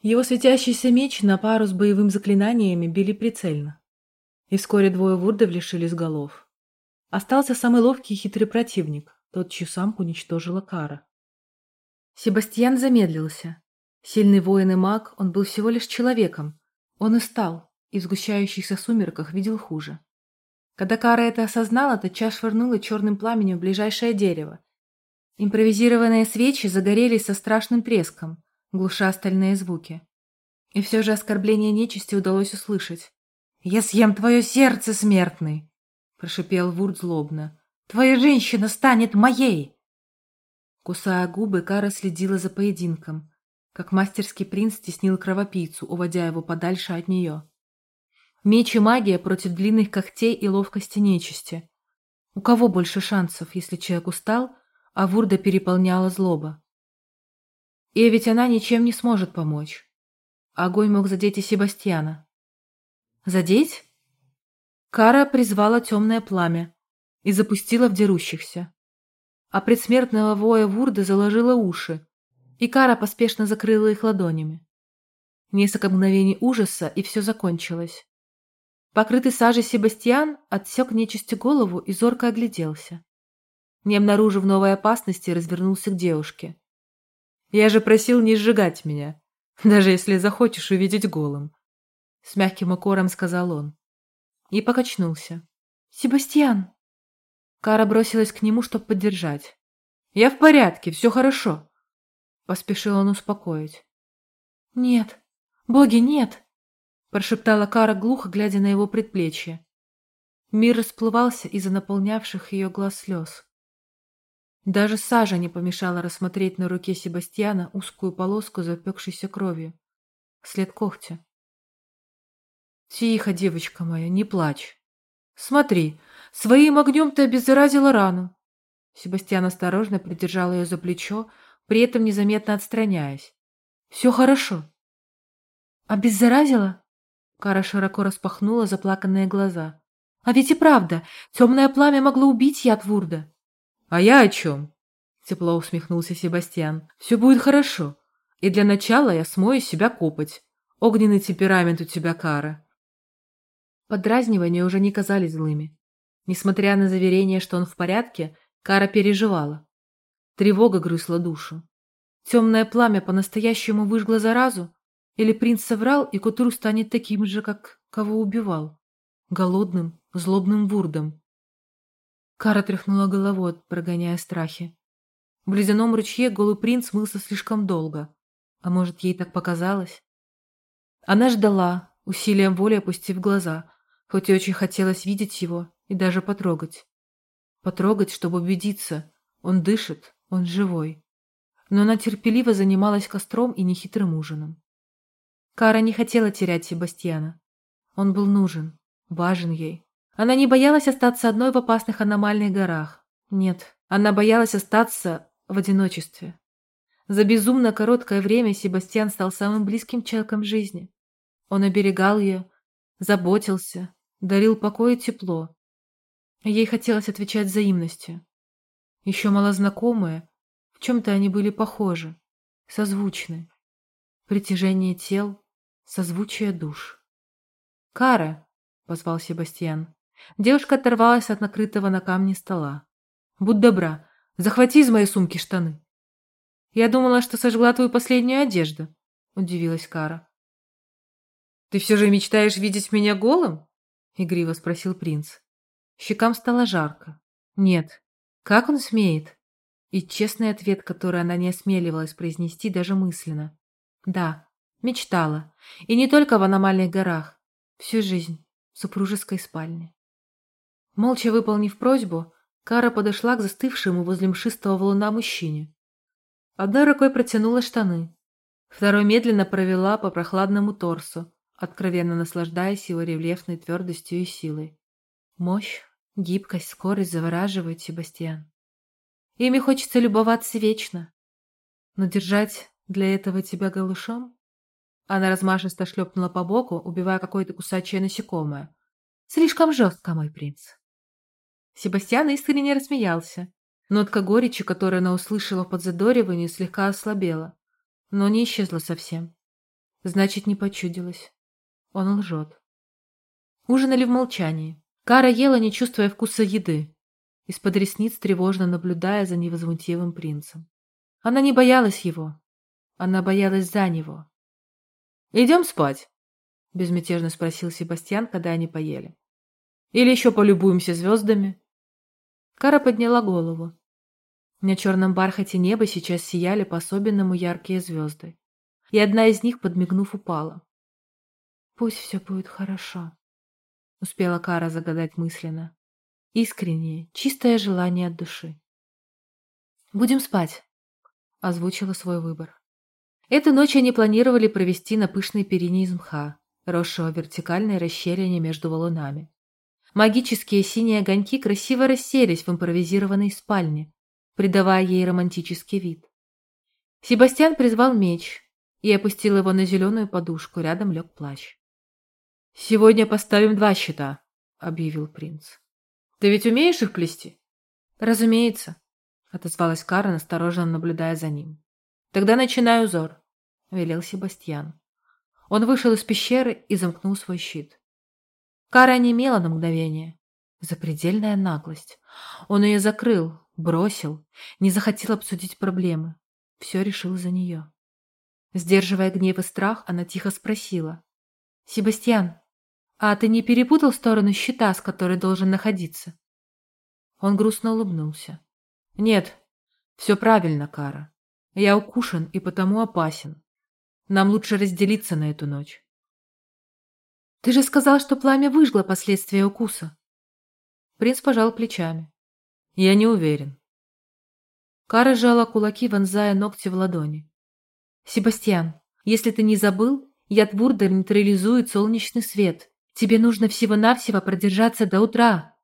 Speaker 1: Его светящийся меч на пару с боевым заклинаниями били прицельно. И вскоре двое вурдов лишились голов. Остался самый ловкий и хитрый противник, тот, чью самку уничтожила Кара. Себастьян замедлился. Сильный воин и маг, он был всего лишь человеком. Он и стал, и в сгущающихся сумерках видел хуже. Когда Кара это осознала, тотчас швырнула черным пламенем в ближайшее дерево. Импровизированные свечи загорелись со страшным треском, глуша остальные звуки. И все же оскорбление нечисти удалось услышать. «Я съем твое сердце, смертный!» – прошипел Вурд злобно. «Твоя женщина станет моей!» Кусая губы, Кара следила за поединком, как мастерский принц теснил кровопийцу, уводя его подальше от нее. Меч и магия против длинных когтей и ловкости нечисти. У кого больше шансов, если человек устал, а Вурда переполняла злоба? И ведь она ничем не сможет помочь. Огонь мог задеть и Себастьяна. Задеть? Кара призвала темное пламя и запустила в дерущихся. А предсмертного воя Вурда заложила уши, и Кара поспешно закрыла их ладонями. Несколько мгновений ужаса, и все закончилось. Покрытый сажей Себастьян отсек нечисти голову и зорко огляделся. Не обнаружив новой опасности, развернулся к девушке. Я же просил не сжигать меня, даже если захочешь увидеть голым. С мягким укором сказал он. И покачнулся. «Себастьян!» Кара бросилась к нему, чтобы поддержать. «Я в порядке, все хорошо!» Поспешил он успокоить. «Нет, боги, нет!» Прошептала Кара глухо, глядя на его предплечье. Мир расплывался из-за наполнявших ее глаз слез. Даже сажа не помешала рассмотреть на руке Себастьяна узкую полоску запекшейся кровью. След когтя. «Тихо, девочка моя, не плачь. Смотри, своим огнем ты обеззаразила рану». Себастьян осторожно придержал ее за плечо, при этом незаметно отстраняясь. «Все хорошо». «Обеззаразила?» Кара широко распахнула заплаканные глаза. «А ведь и правда, темное пламя могло убить яд Вурда». «А я о чем?» — тепло усмехнулся Себастьян. «Все будет хорошо. И для начала я смою себя копоть. Огненный темперамент у тебя, Кара». Подразнивания уже не казались злыми. Несмотря на заверение, что он в порядке, Кара переживала. Тревога грызла душу. Темное пламя по-настоящему выжгло заразу? Или принц соврал, и к утру станет таким же, как кого убивал? Голодным, злобным вурдом, Кара тряхнула головой, прогоняя страхи. В ледяном ручье голый принц мылся слишком долго. А может, ей так показалось? Она ждала, усилием воли опустив глаза, хоть и очень хотелось видеть его и даже потрогать. Потрогать, чтобы убедиться, он дышит, он живой. Но она терпеливо занималась костром и нехитрым ужином. Кара не хотела терять Себастьяна. Он был нужен, важен ей. Она не боялась остаться одной в опасных аномальных горах. Нет, она боялась остаться в одиночестве. За безумно короткое время Себастьян стал самым близким человеком жизни. Он оберегал ее, заботился, дарил покой и тепло. Ей хотелось отвечать взаимностью. Еще малознакомые, в чем-то они были похожи, созвучны. Притяжение тел, созвучие душ. «Кара!» — позвал Себастьян. Девушка оторвалась от накрытого на камне стола. «Будь добра, захвати из моей сумки штаны». «Я думала, что сожгла твою последнюю одежду», — удивилась Кара. «Ты все же мечтаешь видеть меня голым?» — игриво спросил принц. Щекам стало жарко. «Нет. Как он смеет?» И честный ответ, который она не осмеливалась произнести даже мысленно. «Да, мечтала. И не только в аномальных горах. Всю жизнь в супружеской спальне». Молча выполнив просьбу, Кара подошла к застывшему возле мшистого валуна мужчине. Одной рукой протянула штаны, второй медленно провела по прохладному торсу, откровенно наслаждаясь его рельефной твердостью и силой. Мощь, гибкость, скорость завораживают, Себастьян. Ими хочется любоваться вечно. Но держать для этого тебя голышом? Она размашисто шлепнула по боку, убивая какое-то кусачее насекомое. Слишком жестко, мой принц. Себастьян искренне рассмеялся. Нотка горечи, которую она услышала в подзадоривании, слегка ослабела, но не исчезла совсем. Значит, не почудилась. Он лжет. Ужинали в молчании. Кара ела, не чувствуя вкуса еды, из-под ресниц тревожно наблюдая за невозмутимым принцем. Она не боялась его. Она боялась за него. «Идем спать?» — безмятежно спросил Себастьян, когда они поели. «Или еще полюбуемся звездами?» Кара подняла голову. На черном бархате неба сейчас сияли по-особенному яркие звезды. И одна из них, подмигнув, упала. «Пусть все будет хорошо», — успела Кара загадать мысленно. Искреннее, чистое желание от души. «Будем спать», — озвучила свой выбор. Эту ночь они планировали провести на пышной перине из мха, росшего в вертикальной расщелине между валунами. Магические синие огоньки красиво расселись в импровизированной спальне, придавая ей романтический вид. Себастьян призвал меч и опустил его на зеленую подушку, рядом лег плащ. «Сегодня поставим два щита», — объявил принц. «Ты ведь умеешь их плести?» «Разумеется», — отозвалась Карен, осторожно наблюдая за ним. «Тогда начинай узор», — велел Себастьян. Он вышел из пещеры и замкнул свой щит. Кара онемела на мгновение. Запредельная наглость. Он ее закрыл, бросил, не захотел обсудить проблемы. Все решил за нее. Сдерживая гнев и страх, она тихо спросила. «Себастьян, а ты не перепутал сторону щита, с которой должен находиться?» Он грустно улыбнулся. «Нет, все правильно, Кара. Я укушен и потому опасен. Нам лучше разделиться на эту ночь». «Ты же сказал, что пламя выжгло последствия укуса». Принц пожал плечами. Я не уверен. Кара сжала кулаки, вонзая ногти в ладони. «Себастьян, если ты не забыл, яд Бурдер нейтрализует солнечный свет. Тебе нужно всего-навсего продержаться до утра».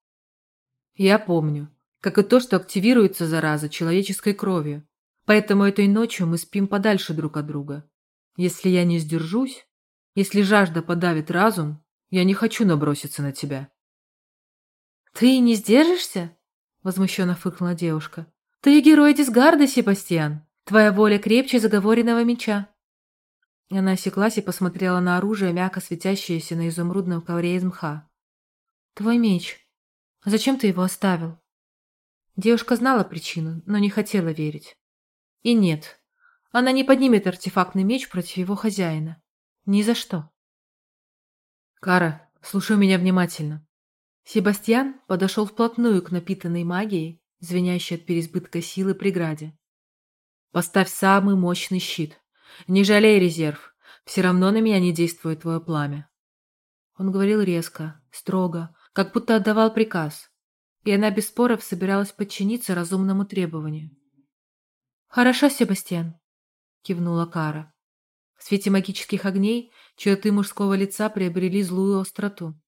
Speaker 1: «Я помню. Как и то, что активируется зараза человеческой кровью. Поэтому этой ночью мы спим подальше друг от друга. Если я не сдержусь, если жажда подавит разум, я не хочу наброситься на тебя». «Ты не сдержишься?» возмущенно фыркнула девушка. «Ты герой Дисгарда, Себастьян. Твоя воля крепче заговоренного меча». Она осеклась и посмотрела на оружие, мягко светящееся на изумрудном ковре из мха. «Твой меч. Зачем ты его оставил?» Девушка знала причину, но не хотела верить. И нет, она не поднимет артефактный меч против его хозяина. Ни за что.
Speaker 2: «Кара, слушай меня внимательно.
Speaker 1: Себастьян подошел вплотную к напитанной магией, звенящей от переизбытка силы преграде.
Speaker 2: «Поставь самый мощный щит. Не жалей резерв. Все равно на меня не действует твое пламя».
Speaker 1: Он говорил резко, строго, как будто отдавал приказ, и она без споров собиралась подчиниться разумному требованию. «Хорошо, Себастьян», — кивнула Кара. В свете магических огней черты мужского лица приобрели злую остроту.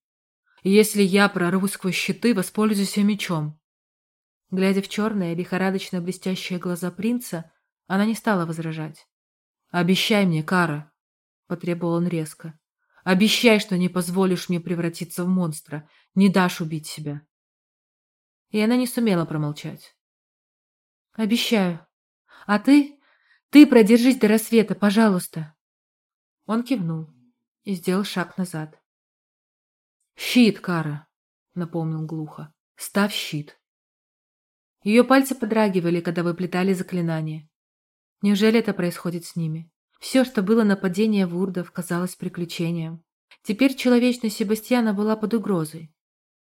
Speaker 2: Если я прорвусь сквозь щиты, воспользуюсь мечом.
Speaker 1: Глядя в черные, лихорадочно блестящие глаза принца,
Speaker 2: Она не стала возражать. «Обещай мне, Кара!» — потребовал он резко. «Обещай, что не позволишь мне превратиться в монстра, не дашь убить себя!» И она не сумела промолчать. «Обещаю. А ты? Ты продержись до рассвета, пожалуйста!» Он кивнул и сделал шаг назад. «Щит, Кара!» — напомнил глухо. «Ставь щит!» Ее пальцы подрагивали, когда выплетали заклинание. Неужели это происходит с ними? Все, что было нападение вурдов, казалось приключением. Теперь человечность Себастьяна была под угрозой.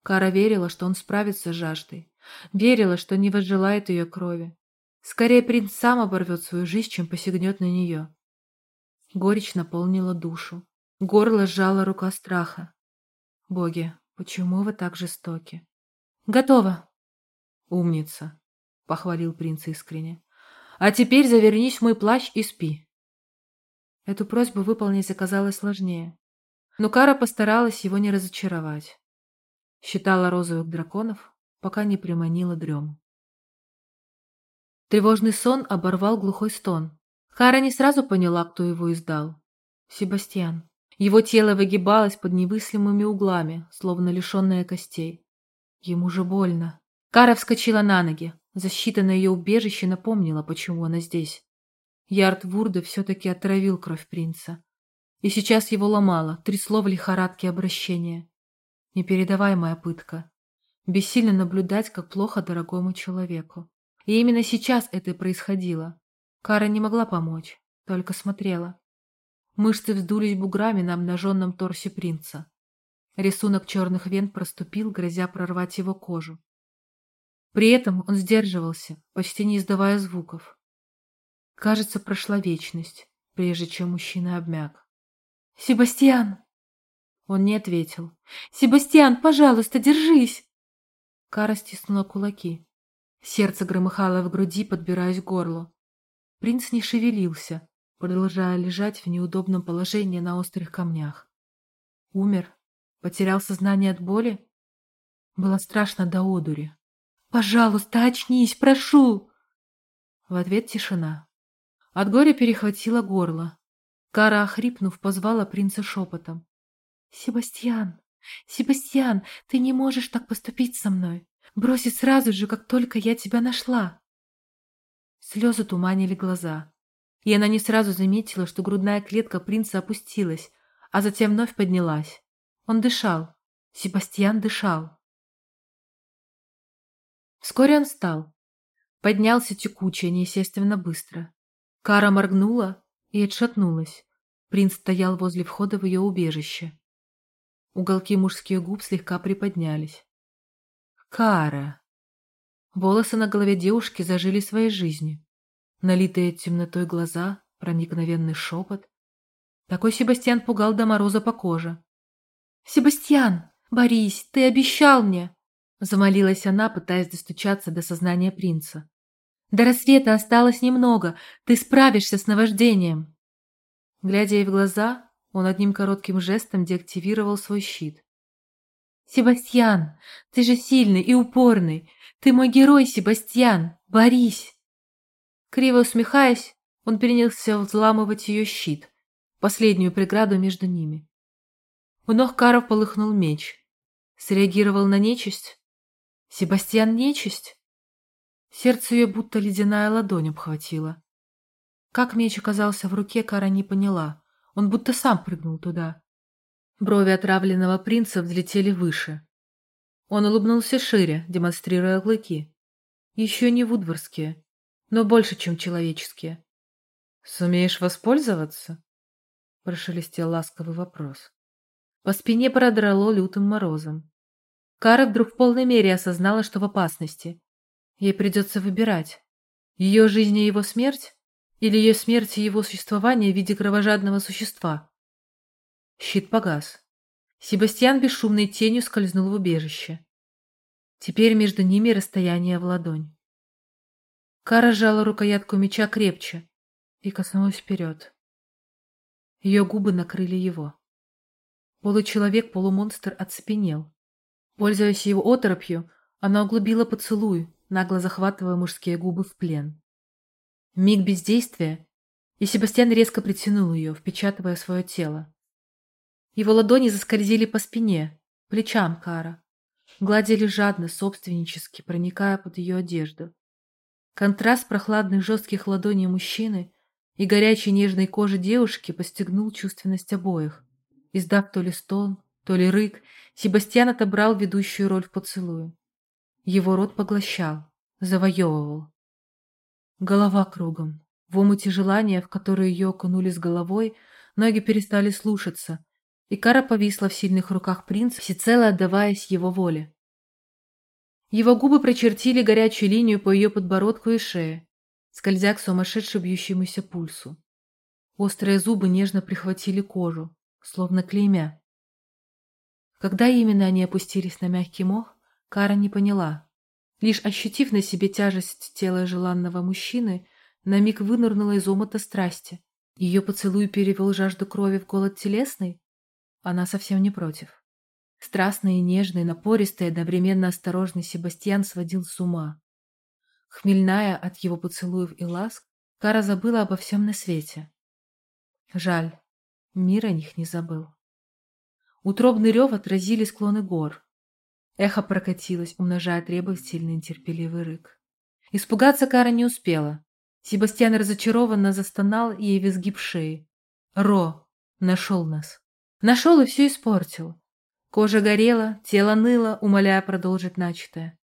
Speaker 2: Кара верила, что он справится с жаждой. Верила, что не возжелает ее крови. Скорее принц сам оборвет свою жизнь, чем посягнет на нее. Горечь наполнила душу. Горло сжала рука страха. Боги, почему вы так жестоки? Готово. Умница, похвалил принц искренне. А теперь завернись в мой плащ и спи. Эту просьбу выполнить оказалось сложнее. Но Кара постаралась его не разочаровать. Считала розовых драконов, пока не приманила дрему. Тревожный сон оборвал глухой стон. Кара не сразу поняла, кто его издал. Себастьян. Его тело выгибалось под невыслимыми углами, словно лишенное костей. Ему же больно. Кара вскочила на ноги. Защита на ее убежище напомнила, почему она здесь. Ярд Вурда все-таки отравил кровь принца. И сейчас его ломало, трясло в лихорадке обращения. Непередаваемая пытка. Бессильно наблюдать, как плохо дорогому человеку. И именно сейчас это и происходило. Кара не могла помочь, только смотрела. Мышцы вздулись буграми на обнаженном торсе принца. Рисунок черных вен проступил, грозя прорвать его кожу. При этом он сдерживался, почти не издавая звуков. Кажется, прошла вечность, прежде чем мужчина обмяк. «Себастьян!» Он не ответил. «Себастьян, пожалуйста, держись!» Кара стиснула кулаки. Сердце громыхало в груди, подбираясь к горлу. Принц не шевелился, продолжая лежать в неудобном положении на острых камнях. Умер? Потерял сознание от боли? Было страшно до одури. «Пожалуйста, очнись, прошу!» В ответ тишина. От горя перехватило горло. Кара, охрипнув, позвала принца шепотом. «Себастьян! Себастьян, ты не можешь так поступить со мной! Бросить сразу же, как только я тебя нашла!» Слезы туманили глаза и она не сразу заметила, что грудная клетка принца опустилась, а затем вновь поднялась. Он дышал. Себастьян дышал. Вскоре он встал. Поднялся текуче, неестественно быстро. Кара моргнула и отшатнулась. Принц стоял возле входа в ее убежище. Уголки мужских губ слегка приподнялись. Кара. Волосы на голове девушки зажили своей жизнью налитые темнотой глаза, проникновенный шепот. Такой Себастьян пугал до мороза по коже. «Себастьян! Борис, ты обещал мне!» Замолилась она, пытаясь достучаться до сознания принца. «До рассвета осталось немного, ты справишься с наваждением!» Глядя ей в глаза, он одним коротким жестом деактивировал свой щит. «Себастьян, ты же сильный и упорный! Ты мой герой, Себастьян! Борись!» Криво усмехаясь, он принялся взламывать ее щит, последнюю преграду между ними. У ног Каров полыхнул меч. Среагировал на нечисть? Себастьян нечисть? Сердце ее будто ледяная ладонь обхватила. Как меч оказался в руке, Кара не поняла. Он будто сам прыгнул туда. Брови отравленного принца взлетели выше. Он улыбнулся шире, демонстрируя клыки. Еще не вудворские, но больше, чем человеческие. «Сумеешь воспользоваться?» — прошелестел ласковый вопрос. По спине продрало лютым морозом. Кара вдруг в полной мере осознала, что в опасности. Ей придется выбирать. Ее жизнь и его смерть? Или ее смерть и его существование в виде кровожадного существа? Щит погас. Себастьян бесшумной тенью скользнул в убежище. Теперь между ними расстояние в ладонь. Кара сжала рукоятку меча крепче и коснулась вперед. Ее губы накрыли его. Получеловек-полумонстр оцепенел. Пользуясь его оторопью, она углубила поцелуй, нагло захватывая мужские губы в плен. Миг бездействия, и Себастьян резко притянул ее, впечатывая свое тело. Его ладони заскользили по спине, плечам Кара, гладили жадно, собственнически, проникая под ее одежду. Контраст прохладных жестких ладоней мужчины и горячей нежной кожи девушки постигнул чувственность обоих. Издав то ли стон, то ли рык, Себастьян отобрал ведущую роль в поцелуе. Его рот поглощал, завоевывал. Голова кругом. В омуте желания, в которое ее окунули с головой, ноги перестали слушаться, и Кара повисла в сильных руках принца, всецело отдаваясь его воле. Его губы прочертили горячую линию по ее подбородку и шее, скользя к сумасшедше бьющемуся пульсу. Острые зубы нежно прихватили кожу, словно клеймя. Когда именно они опустились на мягкий мох, Кара не поняла. Лишь ощутив на себе тяжесть тела желанного мужчины, на миг вынырнула из омута страсти. Ее поцелуй перевел жажду крови в голод телесный? Она совсем не против. Страстный и нежный, напористый, одновременно осторожный Себастьян сводил с ума. Хмельная от его поцелуев и ласк, Кара забыла обо всем на свете. Жаль, мир о них не забыл. Утробный рев отразили склоны гор. Эхо прокатилось, умножая требовательный терпеливый рык. Испугаться Кара не успела. Себастьян разочарованно застонал ей в изгиб шеи. «Ро! Нашел нас!» Нашел и все испортил. Кожа горела, тело ныло, умоляя продолжить начатое.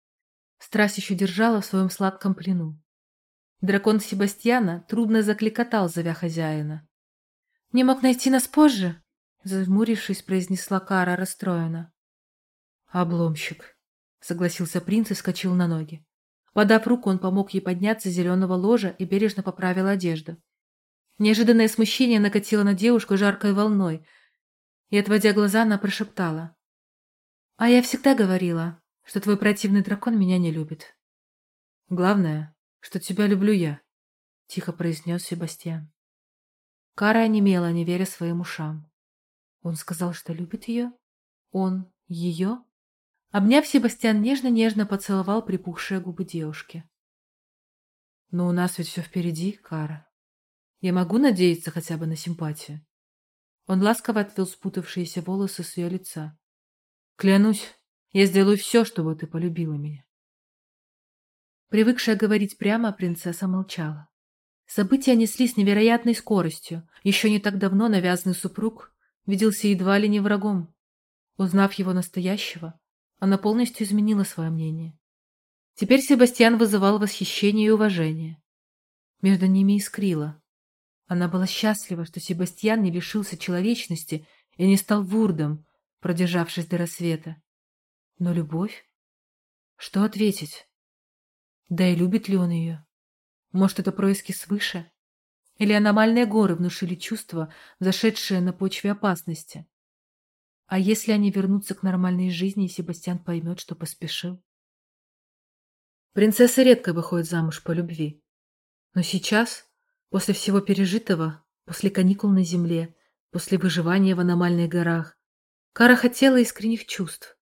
Speaker 2: Страсть еще держала в своем сладком плену. Дракон Себастьяна трудно закликотал, зовя хозяина. «Не мог найти нас позже?» Зажмурившись, произнесла Кара расстроена. «Обломщик», — согласился принц и вскочил на ноги. Подав руку, он помог ей подняться с зеленого ложа и бережно поправил одежду. Неожиданное смущение накатило на девушку жаркой волной, и, отводя глаза, она прошептала. «А я всегда говорила, что твой противный дракон меня не любит. Главное, что тебя люблю я, — тихо произнес Себастьян. Кара онемела, не веря своим ушам. Он сказал, что любит ее? Он ее? Обняв, Себастьян нежно-нежно поцеловал припухшие губы девушки. Но у нас ведь все впереди, Кара. Я могу надеяться хотя бы на симпатию. Он ласково отвел спутавшиеся волосы с ее лица. Клянусь, я сделаю все, чтобы ты полюбила меня. Привыкшая говорить прямо, принцесса молчала. События несли с невероятной скоростью. Еще не так давно навязанный супруг виделся едва ли не врагом. Узнав его настоящего, она полностью изменила свое мнение. Теперь Себастьян вызывал восхищение и уважение. Между ними искрило. Она была счастлива, что Себастьян не лишился человечности и не стал вурдом, продержавшись до рассвета. Но любовь? Что ответить? Да и любит ли он ее? Может, это происки свыше? Или аномальные горы внушили чувства, зашедшие на почве опасности? А если они вернутся к нормальной жизни, и Себастьян поймет, что поспешил? Принцессы редко выходят замуж по любви. Но сейчас, после всего пережитого, после каникул на земле, после выживания в аномальных горах, Кара хотела искренних чувств.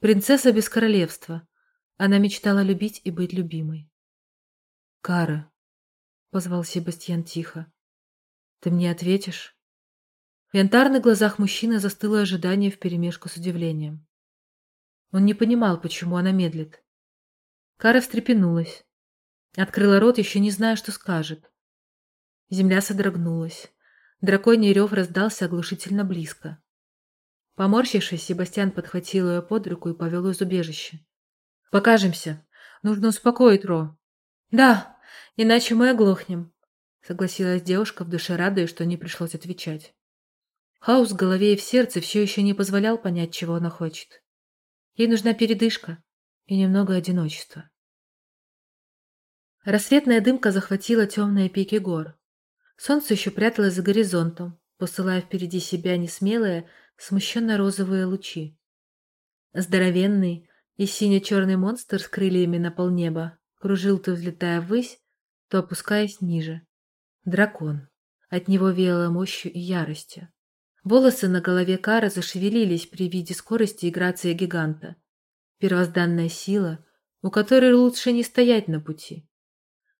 Speaker 2: Принцесса без королевства. Она мечтала любить и быть любимой. «Кара», — позвал Себастьян тихо, — «ты мне ответишь?» В янтарных глазах мужчины застыло ожидание вперемешку с удивлением. Он не понимал, почему она медлит. Кара встрепенулась. Открыла рот, еще не зная, что скажет. Земля содрогнулась. Драконий рев раздался оглушительно близко. Поморщившись, Себастьян подхватил ее под руку и повел из убежища. «Покажемся. Нужно успокоить Ро». «Да, иначе мы оглохнем», — согласилась девушка, в душе радуясь, что не пришлось отвечать. Хаос в голове и в сердце все еще не позволял понять, чего она хочет. Ей нужна передышка и немного одиночества. Рассветная дымка захватила темные пики гор. Солнце еще пряталось за горизонтом, посылая впереди себя несмелые, смущенно-розовые лучи. Здоровенный и сине-черный монстр с крыльями на полнеба кружил то взлетая ввысь, то опускаясь ниже. Дракон. От него веяло мощью и яростью. Волосы на голове Кара зашевелились при виде скорости и грации гиганта. Первозданная сила, у которой лучше не стоять на пути.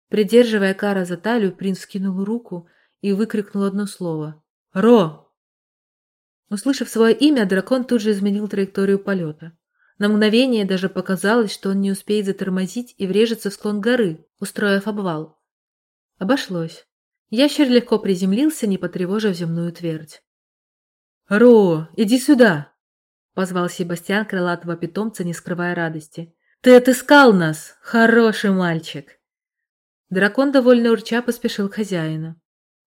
Speaker 1: Придерживая Кара за талию, принц скинул руку и выкрикнул одно слово. «Ро!» Услышав свое имя, дракон тут же изменил траекторию полета. На мгновение даже показалось, что он не успеет затормозить и врежется в склон горы, устроив обвал. Обошлось. Ящер легко приземлился, не потревожив земную твердь. «Ро, иди сюда!» — позвал Себастьян крылатого питомца, не скрывая радости. «Ты отыскал нас, хороший мальчик!» Дракон, довольно урча, поспешил к хозяину.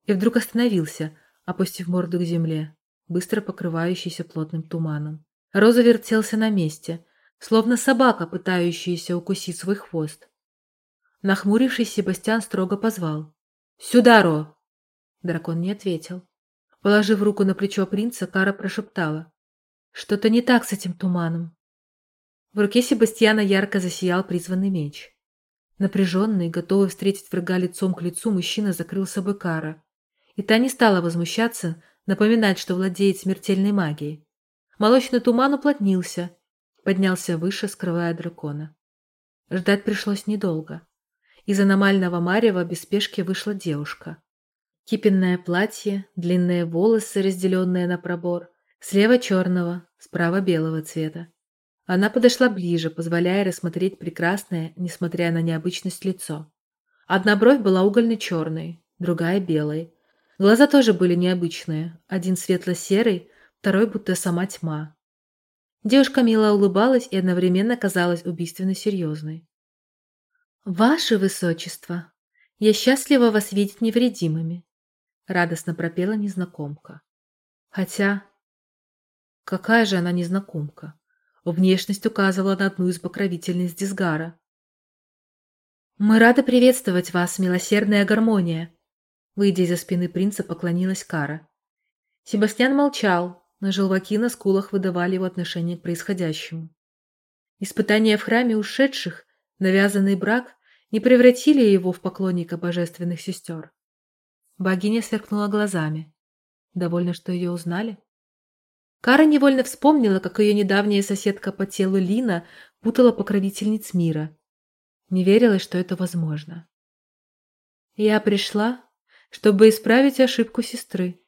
Speaker 1: И вдруг остановился, опустив морду к земле, быстро покрывающейся плотным туманом. Роза вертелся на месте, словно собака, пытающаяся укусить свой хвост. Нахмурившись, Себастьян строго позвал. «Сюда, Ро!» Дракон не ответил. Положив руку на плечо принца, Кара прошептала. «Что-то не так с этим туманом». В руке Себастьяна ярко засиял призванный меч. Напряженный, готовый встретить врага лицом к лицу, мужчина закрыл собой Кара. И та не стала возмущаться, напоминать, что владеет смертельной магией. Молочный туман уплотнился, поднялся выше, скрывая дракона. Ждать пришлось недолго. Из аномального марева без спешки вышла девушка. Кипенное платье, длинные волосы, разделенные на пробор, слева черного, справа белого цвета. Она подошла ближе, позволяя рассмотреть прекрасное, несмотря на необычность, лицо. Одна бровь была угольно-черной, другая – белой. Глаза тоже были необычные, один светло-серый, второй будто сама тьма. Девушка мило улыбалась и одновременно казалась убийственно серьезной. «Ваше Высочество, я счастлива вас видеть невредимыми», — радостно пропела незнакомка. Хотя, какая же она незнакомка? Внешность указывала на одну из покровительниц Дисгара. «Мы рады приветствовать вас, милосердная гармония!» Выйдя из-за спины принца, поклонилась Кара. Себастьян молчал, но желваки на скулах выдавали его отношение к происходящему. Испытания в храме ушедших, навязанный брак не превратили его в поклонника божественных сестер. Богиня сверкнула глазами. Довольно, что ее узнали? Кара невольно вспомнила, как ее недавняя соседка по телу Лина путала покровительниц мира. Не верилось, что это возможно. «Я пришла, чтобы исправить ошибку сестры».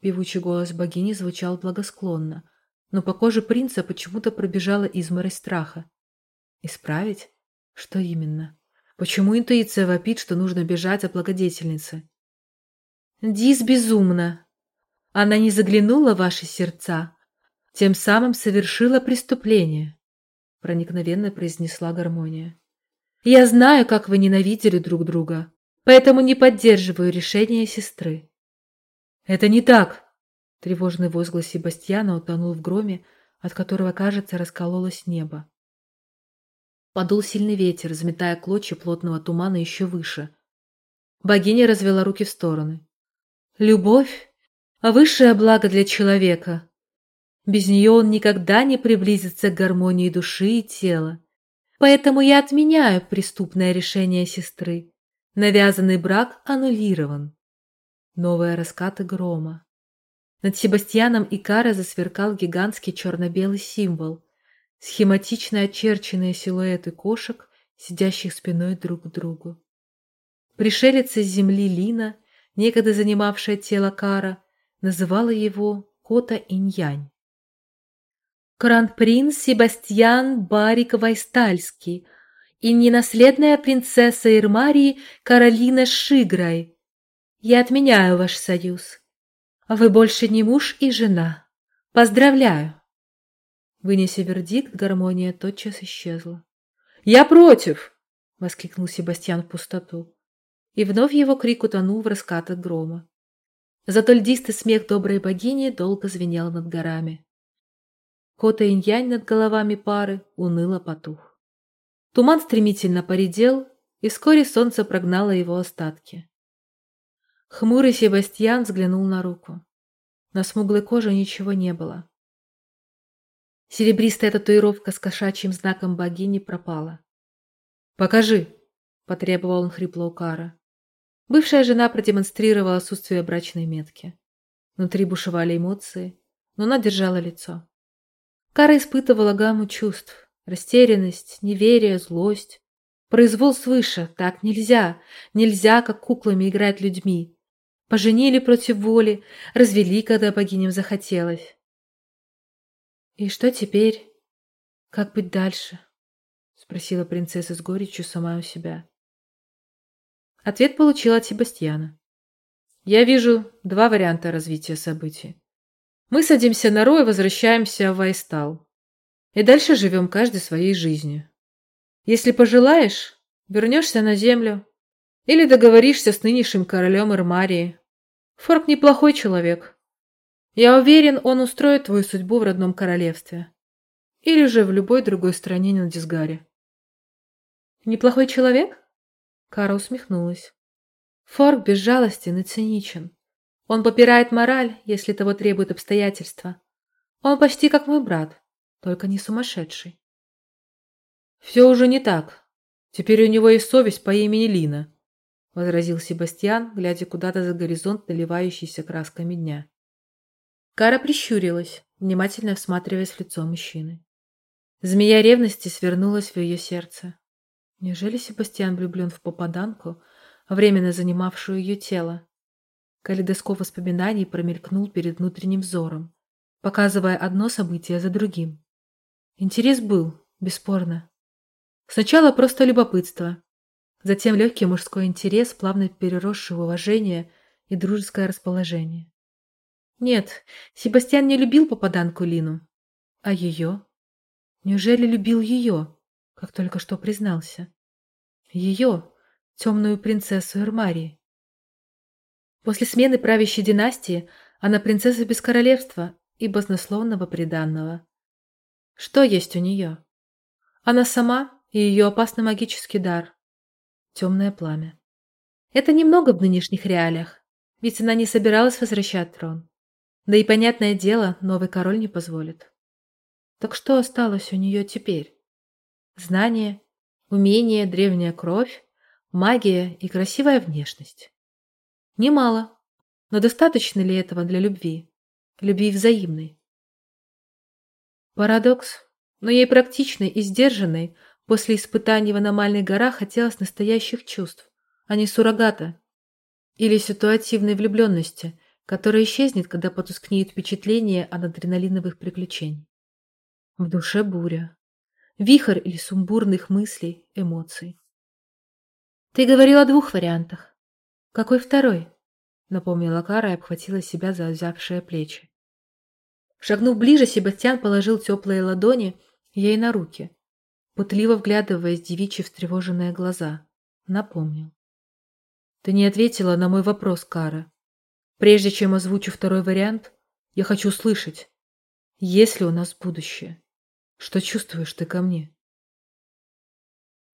Speaker 1: Певучий голос богини звучал благосклонно, но по коже принца почему-то пробежала изморозь страха. «Исправить? Что именно? Почему интуиция вопит, что нужно бежать от благодетельницы?» «Дис безумна!» Она не заглянула в ваши сердца, тем самым совершила преступление, проникновенно произнесла гармония. Я знаю, как вы ненавидели друг друга, поэтому не поддерживаю решение сестры. Это не так. Тревожный возглас Себастьяна утонул в громе, от которого, кажется, раскололось небо. Подул сильный ветер, взметая клочья плотного тумана еще выше. Богиня развела руки в стороны. Любовь высшее благо для человека. Без нее он никогда не приблизится к гармонии души и тела. Поэтому я отменяю преступное решение сестры. Навязанный брак аннулирован. Новые раскаты грома. Над Себастьяном и Кара засверкал гигантский черно-белый символ, схематично очерченные силуэты кошек, сидящих спиной друг к другу. Пришелец из земли Лина, некогда занимавшая тело Кара, называла его Кота Иньянь. Кран-принц Себастьян Барик Вайстальский и ненаследная принцесса Ирмарии Каролина Шиграй. Я отменяю ваш союз. Вы больше не муж и жена. Поздравляю. Вынеся вердикт, гармония тотчас исчезла. «Я против!» — воскликнул Себастьян в пустоту. И вновь его крик утонул в раскатах грома. Зато льдистый смех доброй богини долго звенел над горами. Кота инь-янь над головами пары уныло потух. Туман стремительно поредел, и вскоре солнце прогнало его остатки. Хмурый Себастьян взглянул на руку. На смуглой коже ничего не было. Серебристая татуировка с кошачьим знаком богини пропала. «Покажи!» — потребовал он хрипло у Кара. Бывшая жена продемонстрировала отсутствие брачной метки. Внутри бушевали эмоции, но она держала лицо. Кара испытывала гамму чувств. Растерянность, неверие, злость.
Speaker 2: Произвол свыше, так нельзя. Нельзя, как куклами, играть людьми. Поженили против воли, развели, когда богиням захотелось. И что теперь? Как быть дальше? Спросила принцесса с горечью сама у себя. Ответ получила от Себастьяна. Я вижу два варианта развития событий. Мы садимся на Ро и возвращаемся в Айстал. И дальше живем каждой своей жизнью. Если пожелаешь, вернешься на землю или договоришься с нынешним королем Ирмарии. Форк неплохой человек. Я уверен, он устроит твою судьбу в родном королевстве. Или же в любой другой стране на Дисгаре. Неплохой человек? Кара усмехнулась. Форк безжалостен и циничен. Он попирает мораль, если того требуют обстоятельства. Он почти как мой брат, только не сумасшедший. Все уже не так. Теперь у него есть совесть по имени Лина, возразил Себастьян, глядя куда-то за горизонт, наливающийся красками дня. Кара прищурилась, внимательно всматриваясь в лицо мужчины. Змея ревности свернулась в ее сердце. Неужели Себастьян влюблен в попаданку, временно занимавшую ее тело? Калейдоскоп воспоминаний промелькнул перед внутренним взором, показывая одно событие за другим. Интерес был, бесспорно. Сначала просто любопытство, затем легкий мужской интерес, плавно переросший в уважение и дружеское расположение. Нет, Себастьян не любил попаданку Лину. А ее? Неужели любил ее, как только что признался? Ее, темную принцессу Эрмарии. После смены правящей династии она принцесса без королевства и баснословного приданного. Что есть у нее? Она сама и ее опасный магический дар. Темное пламя. Это немного в нынешних реалиях, ведь она не собиралась возвращать трон. Да и, понятное дело, новый король не позволит. Так что осталось у нее теперь? Знание, умение, древняя кровь, магия и красивая внешность. Немало. Но достаточно ли этого для любви? Любви взаимной. Парадокс. Но ей практичной и сдержанной после испытаний в аномальной горах хотелось настоящих чувств, а не суррогата. Или ситуативной влюбленности, которая исчезнет, когда потускнеет впечатление от адреналиновых приключений. В душе буря. Вихрь или сумбурных мыслей, эмоций. Ты говорил о двух вариантах. «Какой второй?» — напомнила Кара и обхватила себя за взявшие плечи. Шагнув ближе, Себастьян положил теплые ладони ей на руки, пытливо вглядываясь в девичьи встревоженные глаза. Напомнил. «Ты не ответила на мой вопрос, Кара. Прежде чем озвучу второй вариант, я хочу услышать, есть ли у нас будущее? Что чувствуешь ты ко мне?»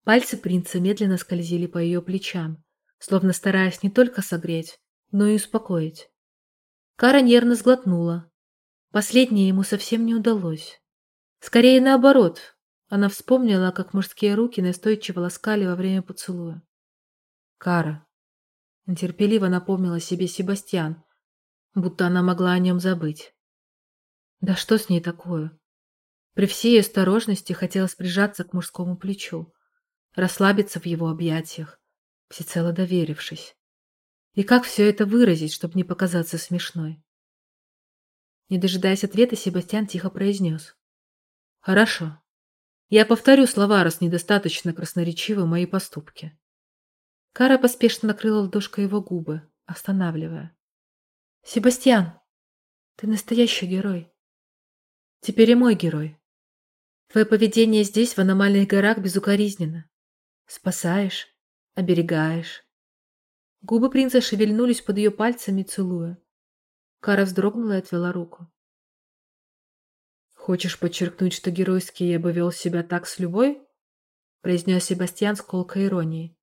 Speaker 2: Пальцы принца медленно скользили по ее плечам, словно стараясь не только согреть, но и успокоить. Кара нервно сглотнула. Последнее ему совсем не удалось. Скорее наоборот, она вспомнила, как мужские руки настойчиво ласкали во время поцелуя. «Кара», — нетерпеливо напомнила себе Себастьян, будто она могла о нем забыть. Да что с ней такое? При всей осторожности хотелось прижаться к мужскому плечу, расслабиться в его объятиях, всецело доверившись. И как все это выразить, чтобы не показаться смешной? Не дожидаясь ответа, Себастьян тихо произнес. «Хорошо. Я повторю слова, раз недостаточно красноречивы мои поступки». Кара поспешно накрыла ладошкой его губы, останавливая. «Себастьян, ты настоящий герой. Теперь и мой герой. Твое поведение здесь, в аномальных горах, безукоризненно. Спасаешь, оберегаешь. Губы принца шевельнулись под ее пальцами, целуя. Кара вздрогнула и отвела руку. «Хочешь подчеркнуть, что геройски я бы вел себя так с любой?» произнес Себастьян с колкой иронией.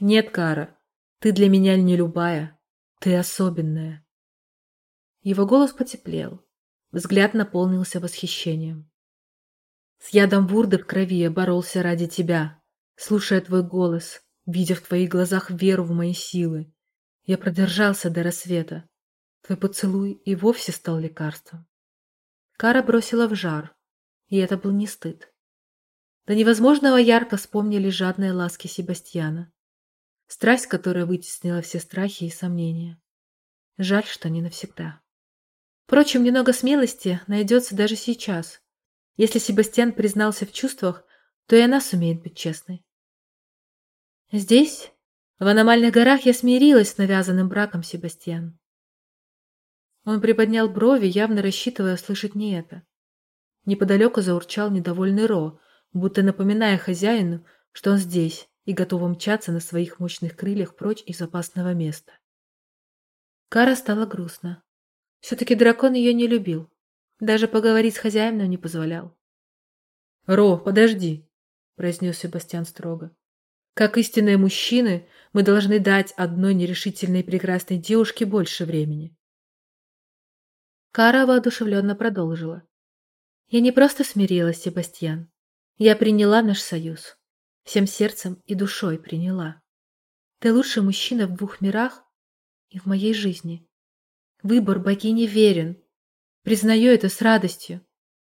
Speaker 2: «Нет, Кара, ты для меня не любая, ты особенная». Его голос потеплел, взгляд наполнился восхищением. «С ядом вурды в крови я боролся ради тебя, слушая твой голос, видя в твоих глазах веру в мои силы. Я продержался до рассвета. Твой поцелуй и вовсе стал лекарством. Кара бросила в жар, и это был не стыд. До невозможного ярко вспомнили жадные ласки Себастьяна. Страсть, которая вытеснила все страхи и сомнения. Жаль, что не навсегда. Впрочем, немного смелости найдется даже сейчас. Если Себастьян признался в чувствах, то и она сумеет быть честной. Здесь, в аномальных горах, я смирилась с навязанным браком Себастьян. Он приподнял брови, явно рассчитывая услышать не это. Неподалеку заурчал недовольный Ро, будто напоминая хозяину, что он здесь и готов мчаться на своих мощных крыльях прочь из опасного места. Кара стала грустно. Все-таки дракон ее не любил. Даже поговорить с хозяином не позволял. «Ро, подожди!» – произнес Себастьян строго. «Как истинные мужчины, мы должны дать одной нерешительной прекрасной девушке больше времени». Кара воодушевленно продолжила. «Я не просто смирилась, Себастьян. Я приняла наш союз. Всем сердцем и душой приняла. Ты лучший мужчина в двух мирах и в моей жизни. Выбор богини верен. Признаю это с радостью.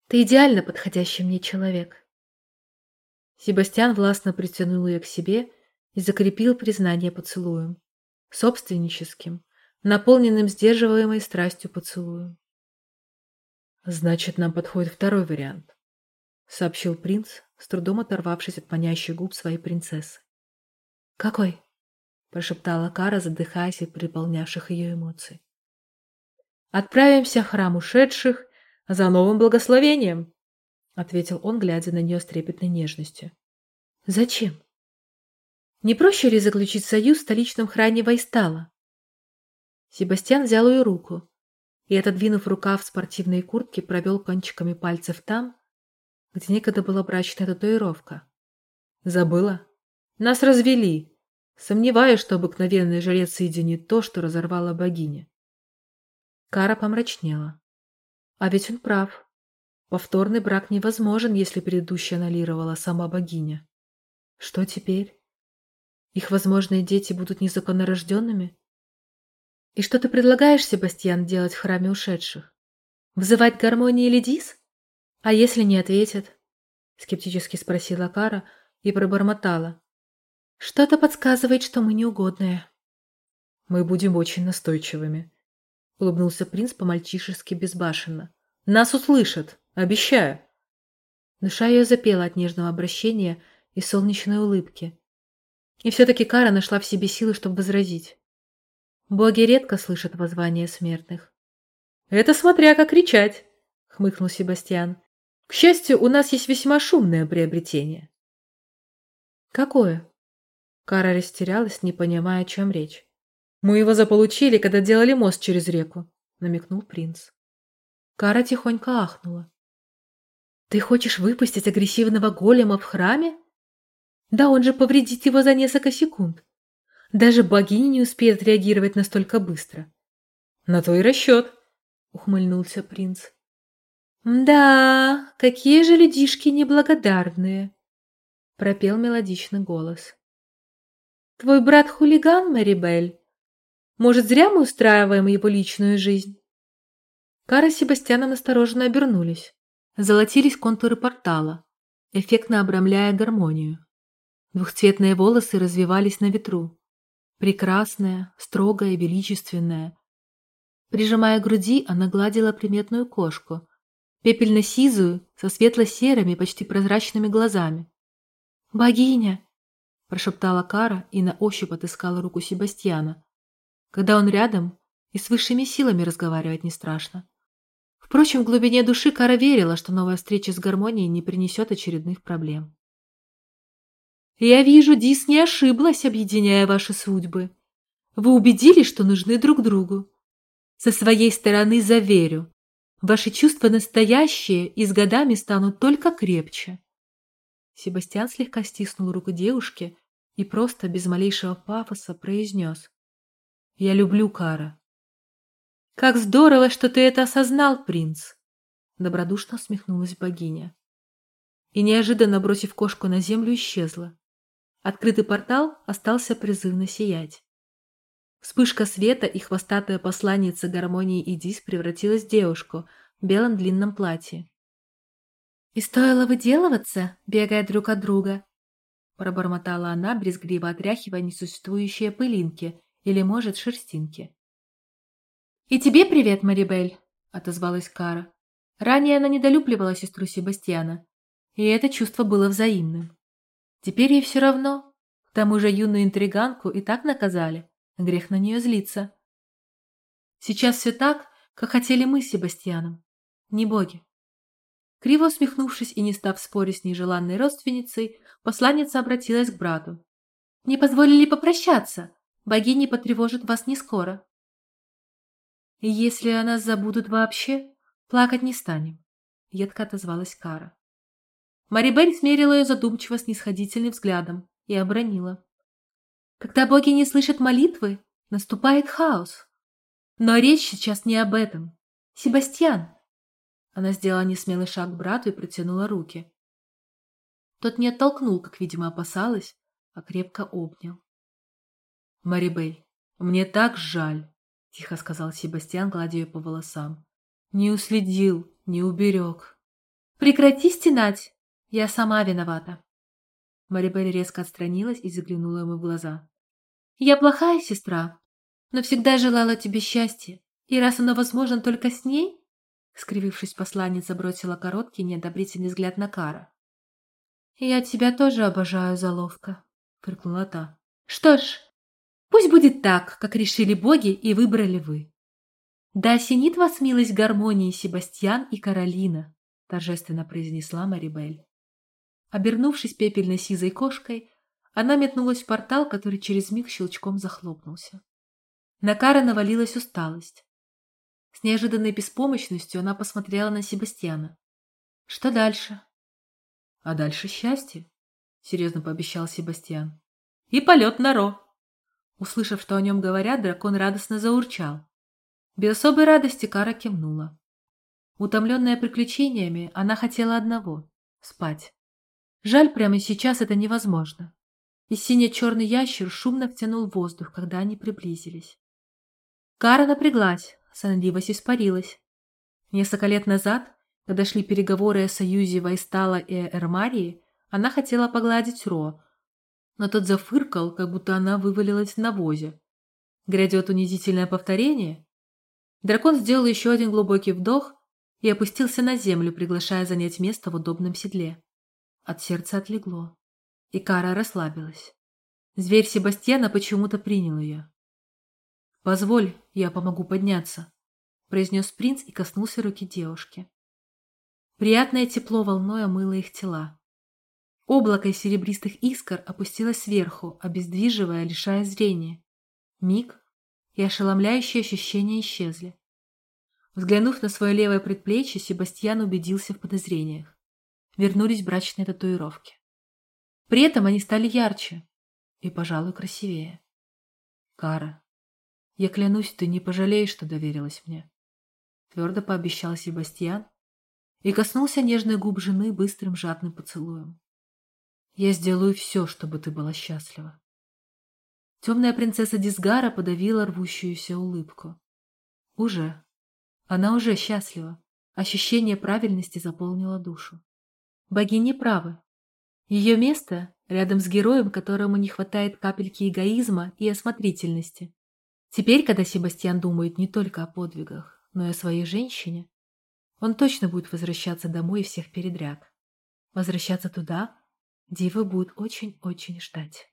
Speaker 2: Ты идеально подходящий мне человек. Себастьян властно притянул ее к себе и закрепил признание поцелуем. Собственническим, наполненным сдерживаемой страстью поцелуем. «Значит, нам подходит второй вариант», — сообщил принц, с трудом оторвавшись от манящих губ своей принцессы. «Какой?» — прошептала Кара, задыхаясь от переполнявших ее эмоций. «Отправимся в храм ушедших за новым благословением», — ответил он, глядя на нее с трепетной нежностью. «Зачем? Не проще ли заключить союз в столичном храме Вайстала?» Себастьян взял ее руку и, отодвинув рукав спортивной куртки, провел кончиками пальцев там, где некогда была брачная татуировка. «Забыла? Нас развели!» Сомневаюсь, что обыкновенный жрец соединит то, что разорвала богиня. Кара помрачнела. А ведь он прав. Повторный брак невозможен, если предыдущий аннулировала сама богиня. Что теперь? Их возможные дети будут незаконнорожденными? И что ты предлагаешь, Себастьян, делать в храме ушедших? Взывать гармонии Ледис? А если не ответят? Скептически спросила Кара и пробормотала. Что-то подсказывает, что мы неугодные. Мы будем очень настойчивыми. Улыбнулся принц по-мальчишески безбашенно. Нас услышат, обещаю. Душа ее запела от нежного обращения и солнечной улыбки. И все-таки Кара нашла в себе силы, чтобы возразить. Боги редко слышат воззвания смертных. «Это смотря как кричать», — хмыкнул Себастьян. «К счастью, у нас есть весьма шумное приобретение». «Какое?» Кара растерялась, не понимая, о чем речь. «Мы его заполучили, когда делали мост через реку», — намекнул принц. Кара тихонько ахнула. «Ты хочешь выпустить агрессивного голема в храме? Да он же повредит его за несколько секунд. Даже богиня не успеет реагировать настолько быстро». «На то и расчет», — ухмыльнулся принц. «Да, какие же людишки неблагодарные!» — пропел мелодичный голос. Твой брат хулиган, Мэрибель? Может, зря мы устраиваем его личную жизнь?» Кара с Себастьяном осторожно обернулись. Золотились контуры портала, эффектно обрамляя гармонию. Двухцветные волосы развивались на ветру. Прекрасная, строгая, величественная. Прижимая груди, она гладила приметную кошку, пепельно-сизую, со светло-серыми, почти прозрачными глазами. «Богиня!» прошептала Кара и на ощупь отыскала руку Себастьяна. Когда он рядом, и с высшими силами разговаривать не страшно. Впрочем, в глубине души Кара верила, что новая встреча с гармонией не принесет очередных проблем. «Я вижу, Дис не ошиблась, объединяя ваши судьбы. Вы убедились, что нужны друг другу. Со своей стороны заверю, ваши чувства настоящие и с годами станут только крепче. Себастьян слегка стиснул руку девушки и просто, без малейшего пафоса, произнес. «Я люблю Кара». «Как здорово, что ты это осознал, принц!» Добродушно усмехнулась богиня. И неожиданно, бросив кошку на землю, исчезла. Открытый портал остался призывно сиять. Вспышка света и хвостатая посланница гармонии Идис превратилась в девушку в белом длинном платье. «И стоило выделываться, бегая друг от друга?» Пробормотала она, брезгливо отряхивая несуществующие пылинки или, может, шерстинки. «И тебе привет, Марибель!» — отозвалась Кара. Ранее она недолюбливала сестру Себастьяна, и это чувство было взаимным. Теперь ей все равно. К тому же юную интриганку и так наказали. Грех на нее злиться. Сейчас все так, как хотели мы с Себастьяном. Не боги. Криво усмехнувшись и не став спорить с нежеланной родственницей, посланница обратилась к брату. «Не позволили попрощаться. Богини потревожат вас не скоро». «Если о нас забудут вообще, плакать не станем», — едко отозвалась Кара. Марибель смерила ее задумчиво снисходительным взглядом и обронила. «Когда боги не слышат молитвы, наступает хаос. Но речь сейчас не об этом. Себастьян, она сделала несмелый шаг к брату и протянула руки. Тот не оттолкнул, как, видимо, опасалась, а крепко обнял. «Марибель, мне так жаль», — тихо сказал Себастьян, гладя ее по волосам. «Не уследил, не уберег». «Прекрати стенать! Я сама виновата!» Марибель резко отстранилась и заглянула ему в глаза. «Я плохая сестра, но всегда желала тебе счастья, и раз оно возможно только с ней, Скривившись, посланница бросила короткий неодобрительный взгляд на Кара. «Я тебя тоже обожаю, заловка», — фыркнула та. «Что ж, пусть будет так, как решили боги и выбрали вы. Да осенит вас милость гармонии Себастьян и Каролина», — торжественно произнесла Марибель. Обернувшись пепельной сизой кошкой, она метнулась в портал, который через миг щелчком захлопнулся. На Кара навалилась усталость. С неожиданной беспомощностью она посмотрела на Себастьяна. «Что дальше?» «А дальше счастье», — серьезно пообещал Себастьян. «И полет на Ро». Услышав, что о нем говорят, дракон радостно заурчал. Без особой радости Кара кивнула. Утомленная приключениями, она хотела одного — спать. Жаль, прямо сейчас это невозможно. И сине-черный ящер шумно втянул воздух, когда они приблизились. Кара напряглась, сонливость испарилась. Несколько лет назад, когда шли переговоры о союзе Вайстала и Эрмарии, она хотела погладить Ро, но тот зафыркал, как будто она вывалилась в навозе. Грядет унизительное повторение? Дракон сделал еще один глубокий вдох и опустился на землю, приглашая занять место в удобном седле. От сердца отлегло, и Кара расслабилась. Зверь Себастьяна почему-то принял ее. «Позволь, я помогу подняться», — произнес принц и коснулся руки девушки. Приятное тепло волной омыло их тела. Облако серебристых искр опустилось сверху, обездвиживая, лишая зрения. Миг, и ошеломляющие ощущения исчезли. Взглянув на свое левое предплечье, Себастьян убедился в подозрениях. Вернулись брачные татуировки. При этом они стали ярче и, пожалуй, красивее. Кара, я клянусь, ты не пожалеешь, что доверилась мне. Твердо пообещал Себастьян и коснулся нежной губ жены быстрым жадным поцелуем. Я сделаю все, чтобы ты была счастлива. Темная принцесса Дисгара подавила рвущуюся улыбку. Уже. Она уже счастлива. Ощущение правильности заполнило душу. Богини правы. Ее место рядом с героем, которому не хватает капельки эгоизма и осмотрительности. Теперь, когда Себастьян думает не только о подвигах, но и о своей женщине, он точно будет возвращаться домой и всех передряг. Возвращаться туда, его будут очень-очень ждать.